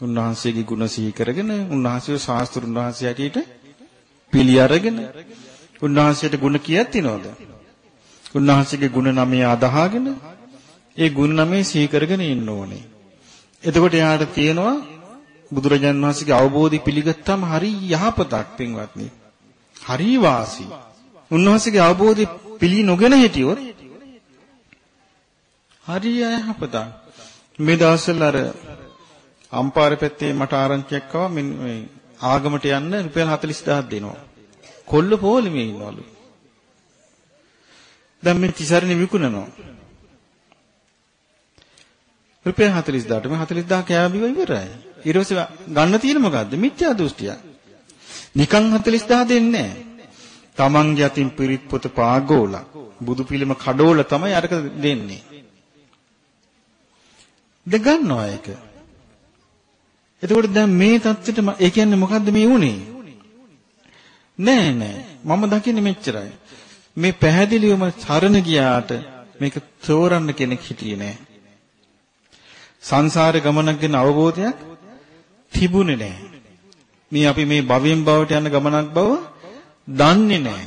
උන්වහන්සේගේ ගුණ සිහි කරගෙන උන්වහන්සේව ශාස්ත්‍රුන් වහන්සේ හැටියට පිළි අරගෙන උන්වහන්සේට ගුණ කියක් තියනවද? උන්වහන්සේගේ ගුණ නමය අදහාගෙන ඒ ගුණ නමය සිහි කරගෙන ඉන්න ඕනේ. එතකොට එයාට තියෙනවා බුදුරජාණන් වහන්සේගේ අවබෝධي පිළිගත්තාම හරි යහපතක් පින්වත්නි. හරි වාසි. උන්වහන්සේගේ අවබෝධي පිළි නොගෙන හිටියොත් හරි යහපතක්. මේ දවස්වල අර අම්පාර පැත්තේ මට ආරංචියක් ආවා මේ ආගමට යන්න රුපියල් 40000ක් දෙනවා. කොල්ල පොලිමේ ඉන්නවලු. දැන් මේ තිසරණේ විකුණනවා. රුපියල් 40000ට මේ 40000 කෑවිව ඉවරයි. ඊට පස්සේ ගන්න තියෙන මොකද්ද? මිත්‍යා දෘෂ්ටිය. නිකන් 40000 දෙන්නේ නැහැ. තමන්ගේ අතින් පිරිත් පොත පාගෝලා බුදු පිළිම කඩෝල තමයි අරක දෙන්නේ. ද ගන්නවා ඒක. එතකොට දැන් මේ தත්ත්වෙට ඒ කියන්නේ මොකද්ද මේ වුනේ? නෑ නෑ මම දකින්නේ මෙච්චරයි. මේ පැහැදිලිවම සරණ ගියාට මේක තෝරන්න කෙනෙක් හිටියේ නෑ. සංසාර ගමනක් ගැන අවබෝධයක් තිබුණේ නෑ. මේ අපි මේ භවයෙන් භවයට යන ගමනක් බව දන්නේ නෑ.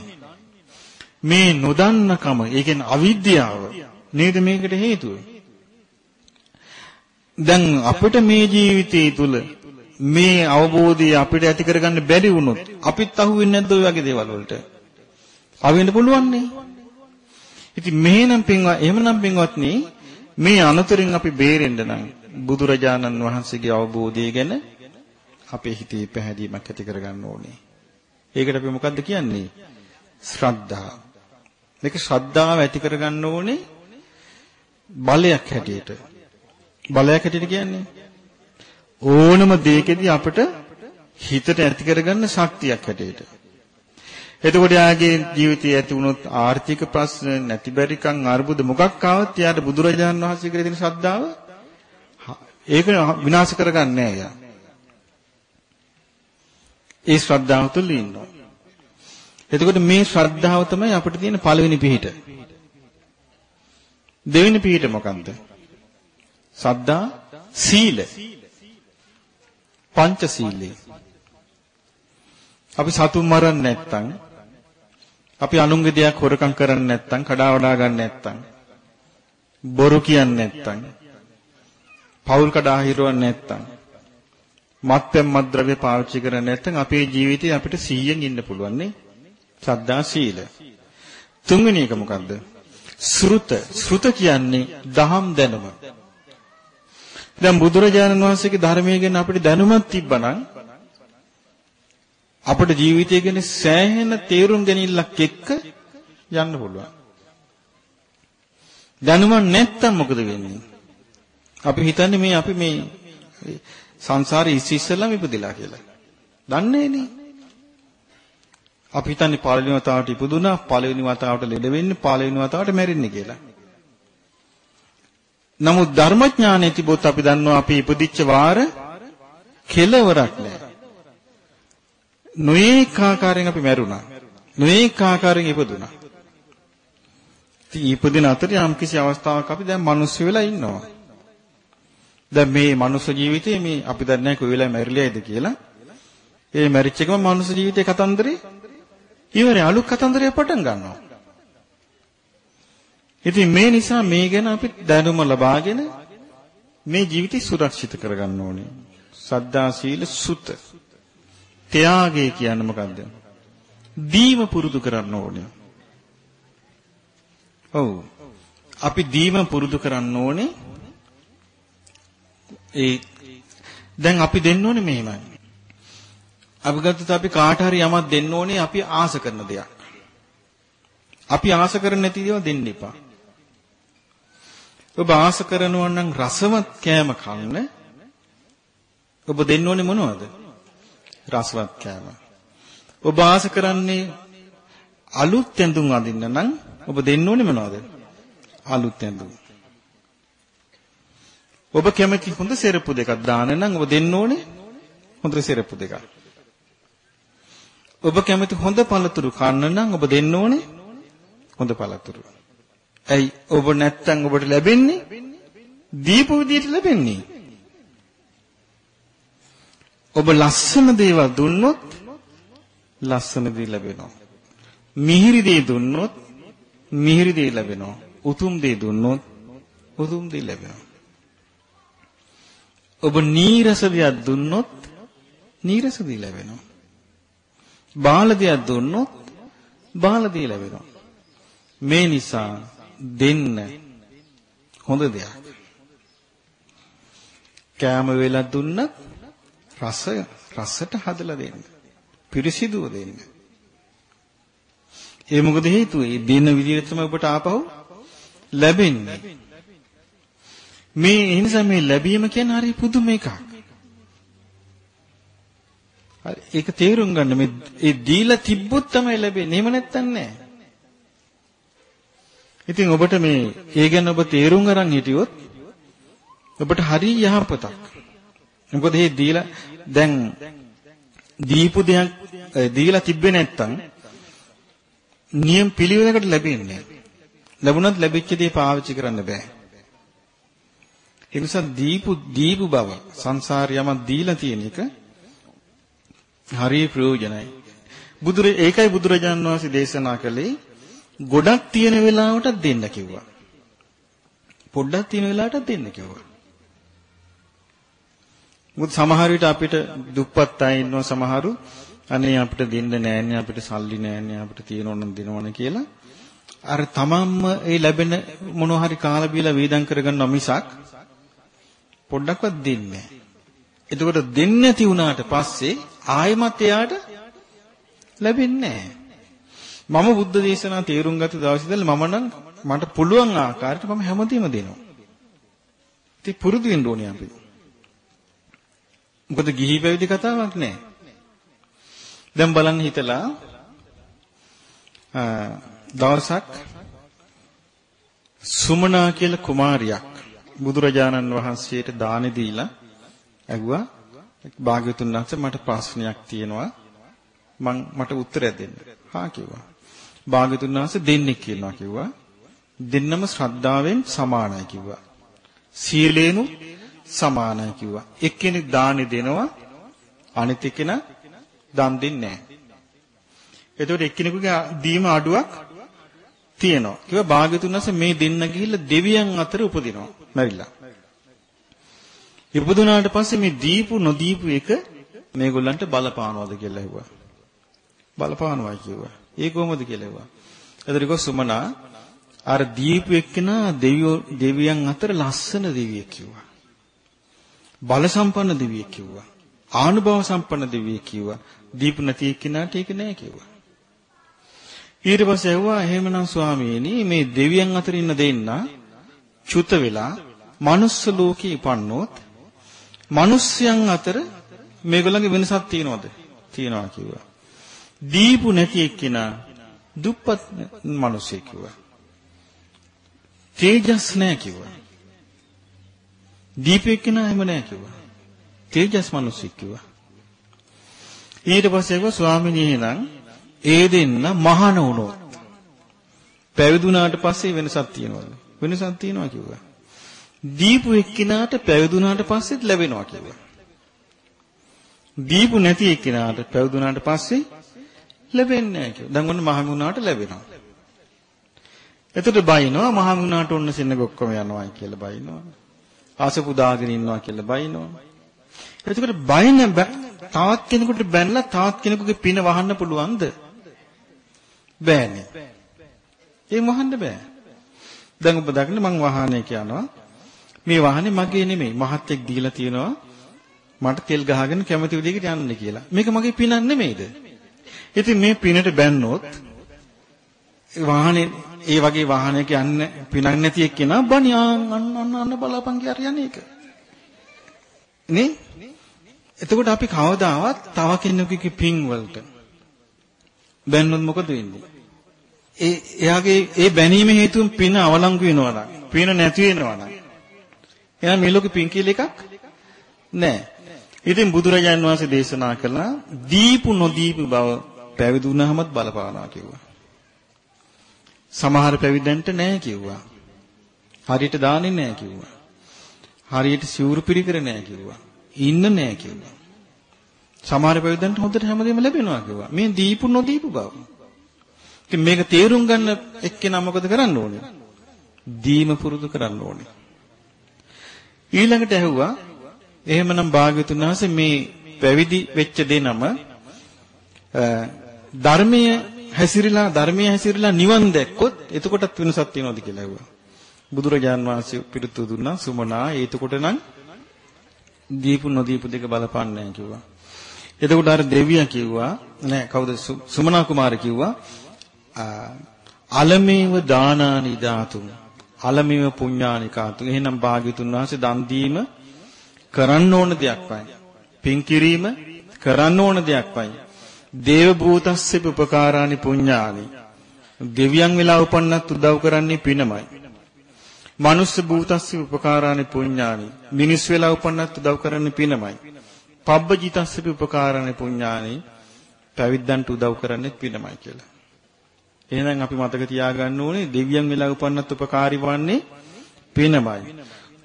මේ නොදන්නකම, ඒ කියන්නේ අවිද්‍යාව නේද මේකට හේතුව? දැන් අපිට මේ ජීවිතය තුල මේ අවබෝධය අපිට ඇති කරගන්න බැරි වුණොත් අපිත් අහුවෙන්නේ නැද්ද ওই වගේ දේවල් වලට? අහුවෙන්න පුළුවන් නේ. ඉතින් මෙහෙනම් පින්වා එහෙමනම් පින්වත්නි මේ අනතුරින් අපි බේරෙන්න නම් බුදුරජාණන් වහන්සේගේ අවබෝධය ගැන අපේ හිතේ පැහැදීමක් ඇති කරගන්න ඕනේ. ඒකට අපි මොකද්ද කියන්නේ? ශ්‍රද්ධාව. මේක ශ්‍රද්ධාව ඇති කරගන්න ඕනේ බලයක් හැටියට. බලයක් හැටියට කියන්නේ ඕනම දෙයකදී අපිට හිතට ඇති කරගන්න ශක්තියක් හැටියට. එතකොට යාගේ ජීවිතයේ ඇති වුණොත් ආර්ථික ප්‍රශ්න නැති බැරිකම් අර්බුද මොකක් ආවත් යාට බුදුරජාණන් වහන්සේ කෙරෙහි තියෙන ශ්‍රද්ධාව ඒක විනාශ කරගන්නේ නැහැ යා. ඒ ශ්‍රද්ධාව තුළ ඉන්නවා. එතකොට මේ ශ්‍රද්ධාව තමයි අපිට තියෙන පළවෙනි පිහිට. දෙවෙනි පිහිට මොකන්ද? සද්දා සීල. පංච සීලේ. අපි සතුන් මරන්නේ නැත්තම් අපි අනුන්ගේ දෙයක් හොරකම් කරන්නේ නැත්තම් කඩා වඩා ගන්න නැත්තම් බොරු කියන්නේ නැත්තම් පෞල් කඩා හිරවන්නේ නැත්තම් මත්පැන් මත්ද්‍රව්‍ය පාවිච්චි කරන්නේ නැත්නම් අපේ ජීවිතේ අපිට 100න් ඉන්න පුළුවන් නේ. සද්දා සීල. තුන්වෙනි එක මොකද්ද? ශ්‍රුත. ශ්‍රුත කියන්නේ දහම් දැනුම. දැන් බුදුරජාණන් වහන්සේගේ ධර්මයේ ගැන අපිට දැනුමක් තිබ්බනම් අපේ ජීවිතය ගැන සෑහෙන තේරුම් ගැනීමක් එක්ක යන්න පුළුවන්. දැනුම නැත්තම් මොකද වෙන්නේ? අපි හිතන්නේ මේ අපි මේ සංසාරේ ඉස්සි ඉස්සෙල්ලාම ඉපදිලා කියලා. දන්නේ නේ. අපි හිතන්නේ පළවෙනි වතාවට ඉපදුනා, පළවෙනි වතාවට ලෙඩ වෙන්නේ, පළවෙනි වතාවට මැරෙන්නේ කියලා. නමුත් ධර්මඥානෙ තිබොත් අපි දන්නවා අපි ඉපදිච්ච වාර කෙලවරක් නැහැ. නොඒක ආකාරයෙන් අපි මැරුණා. නොඒක ආකාරයෙන් ඉපදුනා. ඉතින් ඉපදින අතරේ යම් කිසි අවස්ථාවක අපි දැන් මිනිස්සු වෙලා ඉන්නවා. දැන් මේ මනුස්ස ජීවිතේ මේ අපි දන්නේ නැහැ කොයි වෙලාවෙ මැරිලායිද කියලා. ඒ මැරිච්ච එකම මනුස්ස ජීවිතේ කතන්දරේ ඉවරයි අලුත් කතන්දරයක් පටන් ගන්නවා. ඉතින් මේ නිසා මේ ගැන අපි දැනුම ලබාගෙන මේ ජීවිතය සුරක්ෂිත කරගන්න ඕනේ. සද්දා සීල සුත. ත්‍යාගය කියන්නේ මොකද්ද? දීම පුරුදු කරන්න ඕනේ. ඔව්. අපි දීම පුරුදු කරන්න ඕනේ. ඒ දැන් අපි දෙන්න ඕනේ මෙහෙමයි. අපි ගත්තොත් අපි කාට හරි යමක් දෙන්න ඕනේ අපි ආස කරන දෙයක්. අපි ආස කරන්නේ නැති දේවල් දෙන්න එපා. ඔබ ආස කරනවා නම් රසවත් කෑම කන්න ඔබ දෙන්න ඕනේ මොනවද? රසවත් කෑම. ඔබ ආස කරන්නේ අලුත් ඇඳුම් අඳින්න නම් ඔබ දෙන්න ඕනේ මොනවද? අලුත් ඇඳුම්. ඔබ කැමති හොඳ සෙරප්පු දෙකක් දාන්න නම් ඔබ දෙන්න ඕනේ හොඳ සෙරප්පු දෙකක්. ඔබ කැමති හොඳ පළතුරු කන්න නම් ඔබ දෙන්න ඕනේ හොඳ පළතුරු. ඇයි ඔබ නැත්තම් ඔබට ලැබෙන්නේ දීපු විදියට ලැබෙන්නේ. ඔබ ලස්සන දේවල් දුන්නොත් ලස්සන දේ ලැබෙනවා. මිහිරි දේ දුන්නොත් මිහිරි දේ ලැබෙනවා. උතුම් දේ දුන්නොත් උතුම් දේ ලැබෙනවා. ඔබ නීරස දෙයක් දුන්නොත් නීරස දේ ලැබෙනවා. බාල දෙයක් දුන්නොත් බාල දේ ලැබෙනවා. මේ නිසා දෙන්න හොඳ දෙයක්. කෑම වේලක් දුන්නත් රස රසට හදලා දෙන්න. පිරිසිදුව දෙන්න. ඒ මොකද හේතුව? ඒ දෙන විදිහට තමයි ඔබට ආපහු ලැබෙන්නේ. මේ ඒ නිසා මේ ලැබීම කියන්නේ හරි පුදුම එකක්. හරි ඒක තේරුම් ගන්න මේ ඒ දීලා තිබ්බොත් තමයි ලැබෙන්නේ. එහෙම නැත්තම් නෑ. ඉතින් ඔබට මේ ඒ ගැන ඔබ තේරුම් අරන් හිටියොත් ඔබට හරි යහපතක්. මොකද මේ දීලා දැන් දීපු දෙයක් දීලා තිබ්බේ නැත්තම් නියම පිළිවෙලකට ලැබෙන්නේ නැහැ. ලැබුණත් ලැබිච්ච දේ පාවිච්චි කරන්න බෑ. ඒ නිසා දීපු දීපු බව සංසාරේ යමක් දීලා තියෙන එක හරිය ප්‍රයෝජනයි. බුදුර ඒකයි බුදුරජාණන් වහන්සේ දේශනා කළේ ගොඩක් තියෙන වෙලාවට දෙන්න කිව්වා. පොඩ්ඩක් තියෙන වෙලාවට දෙන්න කිව්වා. මොකද සමහර විට අපිට දුප්පත් අය ඉන්නවා සමහරු අනේ අපිට දෙන්න නෑනේ අපිට සල්ලි නෑනේ අපිට තියෙනවනම් දෙනවනේ කියලා අර තමන්ම ඒ ලැබෙන මොනවා හරි කාලා බීලා වේදම් කරගන්නවා මිසක් පොඩ්ඩක්වත් දෙන්නේ නෑ. එතකොට දෙන්නේ නැති වුණාට පස්සේ ආයෙමත් එයාට ලැබෙන්නේ නෑ. මම බුද්ධ දේශනා තේරුම් ගත්ත දවසේ ඉඳලා මම නම් මට පුළුවන් ආකාරයට මම හැමදේම දෙනවා. ඉතින් පුරුදු වෙන්න ඕනේ අපි. මොකද ගිහි පැවිදි කතාවක් නෑ. දැන් බලන්න හිතලා දවසක් සුමනා කියලා කුමාරියක් බුදුරජාණන් වහන්සේට දානි දීලා ඇහුවා භාග්‍යතුන් වහන්සේ මට ප්‍රශ්නයක් තියෙනවා මං මට උත්තරයක් දෙන්න. හා කිව්වා. භාග්‍යතුන් වහන්සේ දෙන්නෙක් කියනවා කිව්වා. දෙන්නම ශ්‍රද්ධාවෙන් සමානයි කිව්වා. සීලේනු සමානයි කිව්වා. එක්කෙනෙක් දානි දෙනවා අනිත් එක්කෙනා දන් දෙන්නේ නැහැ. එතකොට එක්කෙනෙකුගේ දීම අඩුවක් තියෙනවා. කිව්වා භාග්‍යතුන් වහන්සේ මේ දෙන්න ගිහිල්ලා දෙවියන් අතර උපදිනවා. මැරිලා. ඉපදුනාට පස්සේ මේ දීපු නොදීපු එක මේගොල්ලන්ට බලපානවද කියලා ඇහුවා. බලපානවයි කිව්වා. ඒ කොහොමද කියලා ඇහුවා. එතකොට කිව්වා සුමනා අර දීපු එක්කෙනා දෙවියෝ දෙවියන් අතර ලස්සන දෙවියෙක් කිව්වා. බල සම්පන්න දෙවියෙක් කිව්වා. ආනුභව සම්පන්න දෙවියෙක් කිව්වා. දීපු නැති එක්කෙනාට ඒක නෑ කිව්වා. ඊට පස්සේ ඇහුවා එහෙමනම් ස්වාමීනි මේ දෙවියන් අතර ඉන්න දෙන්න චුත වෙලා manuss ලෝකේ ඉපන්නොත් මිනිස්යන් අතර මේගොල්ලන්ගේ වෙනසක් තියනවද? තියනවා කිව්වා. දීපු නැති එක්කිනා දුප්පත් මිනිසෙක් කිව්වා. තේජස් නැහැ කිව්වා. දීපු එක්කිනා එහෙම නැහැ කිව්වා. තේජස් මිනිසෙක් කිව්වා. ඊට පස්සේ කිව්වා ස්වාමිනී එහෙනම් ඒ දෙන්න මහාන වුණොත් පැවිදුණාට පස්සේ වෙනසක් තියනවද? වෙනසක් තියනවා කිව්වා. දීපු එක්කිනාට පැවිදුණාට පස්සෙත් ලැබෙනවා කියලා. දීපු නැති එක්කිනාට පැවිදුණාට පස්සේ ලැබෙන්නේ නැහැ කියලා. දැන් ඔන්න මහමුණාට ලැබෙනවා. එතකොට බයිනවා මහමුණාට ඔන්න සින්නක ඔක්කොම යනවා කියලා බයිනවා. ආසපු දාගෙන ඉන්නවා කියලා බයිනවා. එතකොට බයින තවත් කෙනෙකුට බැනලා තවත් කෙනෙකුගේ පින වහන්න පුළුවන්ද? බෑනේ. ඒ වහන්න බෑ. දැන් ඔබ දකින්න මං වාහනයක යනවා. මේ වාහනේ මගේ නෙමෙයි මහත්ෙක් දීලා තියෙනවා මට තෙල් ගහගෙන කැමති විදිහකට යන්න කියලා. මේක මගේ පිනක් නෙමෙයිද? ඉතින් මේ පිනට බැන්නොත් වාහනේ ඒ වගේ වාහනයක යන්න පිනක් නැති එක්කෙනා බණියාන් අන්න අන්න අන්න බලාපන් කියන්නේ ඒක. නේ? එතකොට අපි කවදාවත් තව කෙනෙකුගේ පින් වලට බැන්නොත් මොකද වෙන්නේ? ඒ එයාගේ ඒ බැනීම හේතුවෙන් පින අවලංගු වෙනවා නම්, පින නැති වෙනවා නම්. එයා මේ ලෝකෙ පින් කියලා එකක් නැහැ. ඉතින් බුදුරජාන් වහන්සේ දේශනා කළා දීපු නොදීපු බව පැවිදි වුණාමත් බලපානවා කිව්වා. සමහර පැවිද්දන්ට නැහැ කිව්වා. හරියට දාන්නේ නැහැ කිව්වා. හරියට සිවුරු පිළිකර නැහැ කිව්වා. ඉන්න නැහැ කිව්වා. සමහර පැවිද්දන්ට හොඳට හැමදේම ලැබෙනවා කිව්වා. මේ දීපු නොදීපු බව. ඉතින් මේක තේරුම් ගන්න එක්කෙනා මොකද කරන්න ඕනේ? දීම පුරුදු කරන්න ඕනේ. ඊළඟට ඇහුවා එහෙමනම් භාග්‍යතුන් වහන්සේ මේ පැවිදි වෙච්ච දෙනම ධර්මයේ හැසිරিলা ධර්මයේ හැසිරিলা නිවන් දැක්කොත් එතකොටත් වෙනසක් තියෙනවද කියලා ඇහුවා. බුදුරජාන් වහන්සේ පිළිතුරු දුන්නා සුමනා එතකොට නම් දීපු නොදීපු දෙක බලපන්නේ නැහැ කිව්වා. එතකොට අර දෙවියා කිව්වා නෑ කවුද සුමනා කුමාර කිව්වා අලමේව දානානි ධාතුන් අලමේව පුඤ්ඤානිකාතුන් එහෙනම් භාග්‍යතුන් වහන්සේ දන් දීම කරන්න ඕන දෙයක් වයි. පින් කිරීම කරන්න ඕන දෙයක් වයි. දේව භූතස්සෙ උපකාරානි පුඤ්ඤානි. දෙවියන් වෙලා උපන්නත් උදව් කරන්නේ පිනමයි. මනුස්ස භූතස්සෙ උපකාරානි පුඤ්ඤානි. මිනිස් වෙලා උපන්නත් උදව් කරන්නේ පිනමයි. පබ්බජිතස්සෙ උපකාරානි පුඤ්ඤානි. පැවිද්දන්ට උදව් කරන්නේ පිනමයි කියලා. එහෙනම් අපි මතක තියාගන්න ඕනේ දෙවියන් වෙලා උපන්නත් උපකාරී වන්නේ පිනමයි.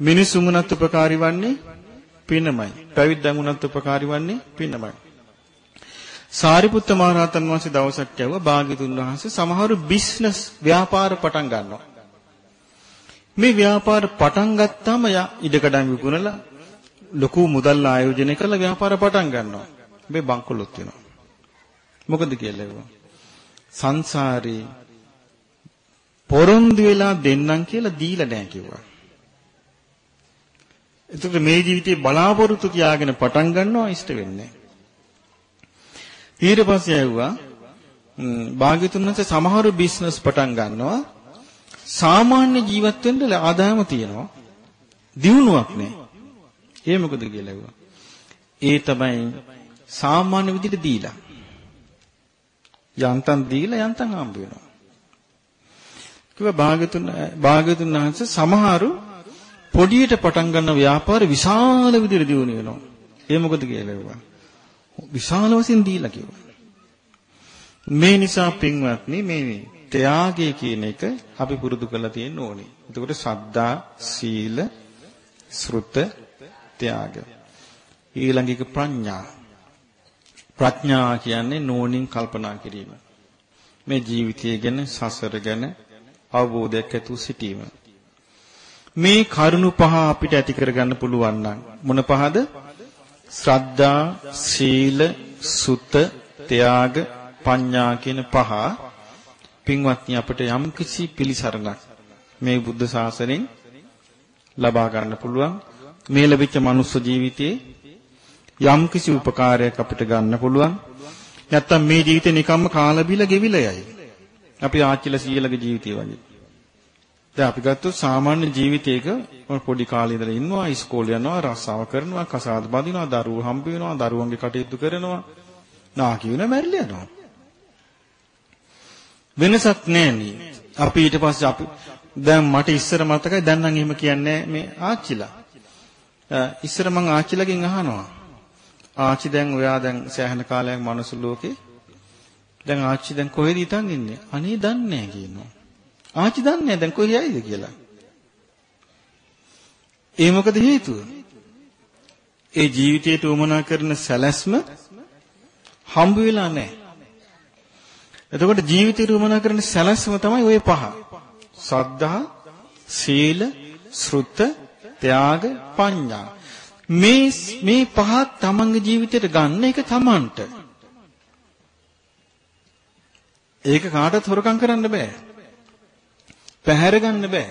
මිනිසුමුණත් උපකාරී වන්නේ පිනමයි. පැවිද්දන් උනත් උපකාරී වන්නේ පිනමයි. සාරිපුත්ත මහ රහතන් වහන්සේ දවසක් කියවුවා භාග්‍යතුන් වහන්සේ සමහරු බිස්නස් ව්‍යාපාර පටන් ගන්නවා. මේ ව්‍යාපාර පටන් ගත්තාම යා ඉඩකඩම් විකුණලා ලොකු මුදල් ආයෝජනය කරලා ව්‍යාපාර පටන් ගන්නවා. මේ බංකොලොත් වෙනවා. මොකද කියලා ඒවා? සංසාරේ පොරොන්දු වෙලා දෙන්නම් කියලා දීලා නැහැ කිව්වා. එතකොට මේ ජීවිතේ බලාපොරොත්තු තියාගෙන පටන් ගන්නවා ඉෂ්ට වෙන්නේ ඊට පස්සේ ඇහුවා භාග්‍යතුන් වහන්සේ සමහරු බිස්නස් පටන් ගන්නවා සාමාන්‍ය ජීවත් වෙන්න ආදායම තියෙනවා දියුණුවක් නැහැ. ඒ මොකද කියලා ඇහුවා. ඒ තමයි සාමාන්‍ය විදිහට දීලා. යන්තම් දීලා යන්තම් හම්බ වෙනවා. කිව්වා භාග්‍යතුන් භාග්‍යතුන් වහන්සේ සමහරු පොඩියට පටන් ගන්න ව්‍යාපාර විශාල විදිහට දියුණු වෙනවා. ඒ මොකද කියලා ඇහුවා. විශාල වශයෙන් දීලා කිව්වා. මේ නිසා පින්වත්නි මේ ත්‍යාගය කියන එක අපි පුරුදු කරලා තියෙන්න ඕනේ. එතකොට සද්දා, සීල, ශ්‍රුත, ත්‍යාග. ඊළඟ එක ප්‍රඥා. ප්‍රඥා කියන්නේ නෝනින් කල්පනා කිරීම. මේ ජීවිතය ගැන, සසර ගැන අවබෝධයක් ඇතුව සිටීම. මේ කරුණු පහ අපිට ඇති කරගන්න පුළුවන් නම් මොන පහද? ශ්‍රද්ධා, සීල, සුත, ත්‍යාග, පඤ්ඤා කියන පහ පින්වත්නි අපිට යම්කිසි පිළිසරණක් මේ බුද්ධ ශාසනයෙන් ලබා ගන්න පුළුවන්. මේ ලැබිච්ච මනුස්ස ජීවිතයේ යම්කිසි උපකාරයක් අපිට ගන්න පුළුවන්. නැත්තම් මේ ජීවිතේ නිකම්ම කාලා බිල ගෙවිලා යයි. අපි ආච්චිලා සීයලගේ ජීවිතය වගේ. දැන් අපි ගත්තොත් සාමාන්‍ය ජීවිතයක පොඩි කාලේ ඉඳලා ඉන්නවා ඉස්කෝලේ යනවා රස්සාව කරනවා කසාද බඳිනවා දරුවෝ හම්බ වෙනවා දරුවන්ගේ කටයුතු කරනවා. නාකි වෙන මැරිලා යනවා. වෙනසක් නැහැ අපි ඊට පස්සේ අපි දැන් මට ඉස්සර මතකයි දැන් නම් එහෙම කියන්නේ මේ ආච්චිලා. ඉස්සර මං ආච්චිලගෙන් අහනවා. ආච්චි දැන් ඔයා දැන් සෑහෙන කාලයක් මනුස්ස ලෝකේ. දැන් ආච්චි දැන් කොහෙද ඉතින් ඉන්නේ? අනේ දන්නේ නැහැ කියනවා. ආච්චි දන්නේ දැන් කොහේ යයිද කියලා. ඒ මොකද හේතුව? ඒ ජීවිතයට උමනා කරන සැලැස්ම හම්බ වෙලා නැහැ. එතකොට ජීවිතයට උමනා කරන සැලැස්ම තමයි ওই පහ. සද්ධා, සීල, ශ්‍රුත, ත්‍යාග, පඤ්ඤා. මේ මේ පහ තමන්ගේ ජීවිතයට ගන්න එක තමන්ට. ඒක කාටවත් හොරකම් කරන්න බෑ. පැහැර ගන්න බෑ.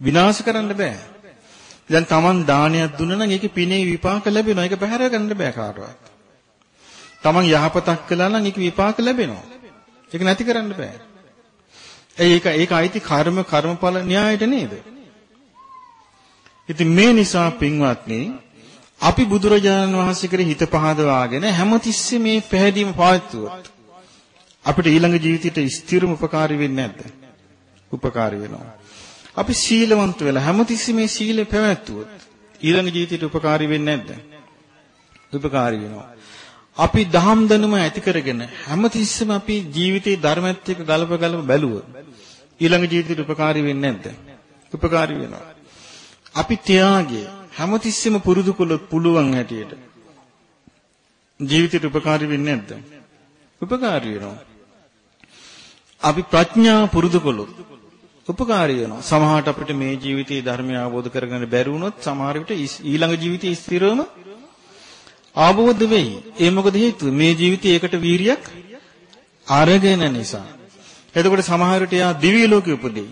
විනාශ කරන්න බෑ. දැන් Taman දානයක් දුන්නා නම් ඒකේ පිනේ විපාක ලැබෙනවා. ඒක පැහැර ගන්න බෑ කාටවත්. Taman යහපතක් කළා නම් ඒක විපාක ලැබෙනවා. ඒක නැති කරන්න බෑ. ඒක ඒක අයිති කර්ම කර්මඵල න්‍යායට නේද? ඉතින් මේ නිසා පින්වත්නි අපි බුදුරජාණන් වහන්සේ කෙරෙහි හිත පහදවාගෙන හැමතිස්සෙම මේ පැහැදීම පවත්වුවොත් අපිට ඊළඟ ජීවිතයට ස්ථිරම උපකාරී වෙන්නේ නැද්ද? උපකාරී වෙනවා. අපි සීලවන්ත වෙලා හැමතිස්සෙම මේ සීලය පැවැත්වුවොත් ඊළඟ ජීවිතයට උපකාරී වෙන්නේ නැද්ද? උපකාරී වෙනවා. අපි දහම් දැනුම ඇති කරගෙන හැමතිස්සෙම අපි ජීවිතේ ධර්මයත් එක්ක ගලප ගලප බැලුවොත් ඊළඟ ජීවිතේට උපකාරී වෙන්නේ නැද්ද? උපකාරී වෙනවා. අපි ත්‍යාගය හැමතිස්සෙම පුරුදු කළොත් පුළුවන් හැටියට ජීවිතේට උපකාරී වෙන්නේ නැද්ද? උපකාරී වෙනවා. අපි ප්‍රඥාව පුරුදු කළොත් උපකාරී වෙනවා. සමහරට අපිට මේ ජීවිතයේ ධර්මය අවබෝධ කරගන්න බැරි වුණොත් සමහර විට ඊළඟ ජීවිතයේ ස්ථිරවම අවබෝධ වෙයි. ඒ මොකද හේතුව? මේ ජීවිතයේ ඒකට වීරියක් අරගෙන නිසා. එතකොට සමහර විට යා දිව්‍ය ලෝකෙ උපදී.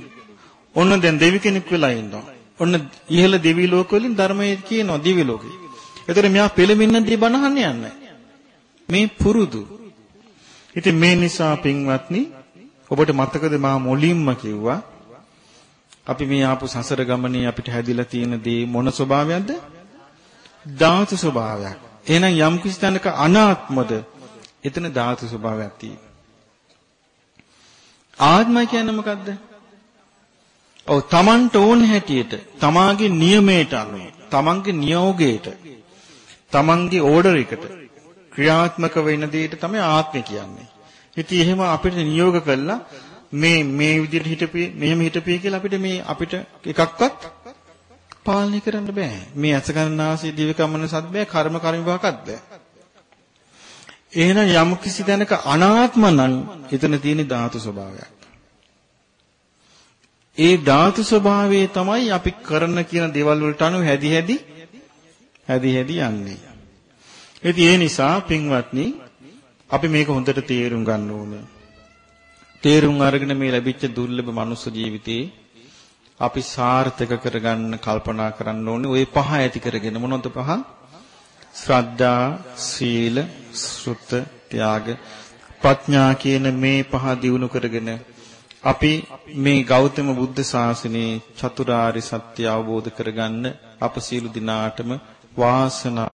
ඔන්න දැන් දෙවි කෙනෙක් වෙලා ඉන්නවා. ඔන්න ඉහළ දෙවි ලෝක වලින් ධර්මයේ කියනවා දිව්‍ය ලෝකෙ. එතකොට මෙයා පෙළමින්න දී බණහන්න යන්නේ. මේ පුරුදු. ඉතින් මේ නිසා පින්වත්නි ඔබට මතකද මා මුලින්ම කිව්වා අපි මේ ආපු සසර ගමනේ අපිට හැදිලා තියෙන දේ මොන ස්වභාවයක්ද? ධාතු ස්වභාවයක්. එහෙනම් යම් කිසි තැනක අනාත්මද එතන ධාතු ස්වභාවයක් තියෙනවා. ආත්මය කියන්නේ මොකද්ද? ඔව් Tamanට ඕන හැටියට, තමාගේ නියමයට අනුව, Tamanගේ නියෝගයට, Tamanගේ ඕඩර් එකට ක්‍රියාත්මක වෙන දෙයට තමයි ආත්මය කියන්නේ. ඉතින් එහෙම අපිට නියෝග කළා මේ මේ විදිහට හිටපිය මෙහෙම හිටපිය කියලා අපිට මේ අපිට එකක්වත් පාලනය කරන්න බෑ. මේ ඇස ගන්නාසී දිව කමන සත් බෑ කර්ම කර්ම විපාකත් බෑ. එහෙනම් යම් කිසි තැනක අනාත්ම නම් එතන තියෙන ධාතු ස්වභාවයක්. ඒ ධාතු ස්වභාවයේ තමයි අපි කරන කියන දේවල් වලට අනුව හැදි හැදි හැදි හැදි යන්නේ. ඉතින් ඒ නිසා පින්වත්නි අපි මේක හොඳට තේරුම් ගන්න ඕනේ. තේරුම් අරගෙන මේ ලැබිච්ච දුර්ලභ මනුස්ස ජීවිතේ අපි සාර්ථක කරගන්න කල්පනා කරන්න ඕනේ. ওই පහ ඇති කරගෙන මොනවද පහ? ශ්‍රද්ධා, සීල, සුත, ත්‍යාග, ප්‍රඥා කියන මේ පහ දිනු කරගෙන අපි මේ ගෞතම බුද්ධ ශාසනයේ චතුරාර්ය සත්‍ය අවබෝධ කරගන්න අප සීල දිනාටම වාසනාව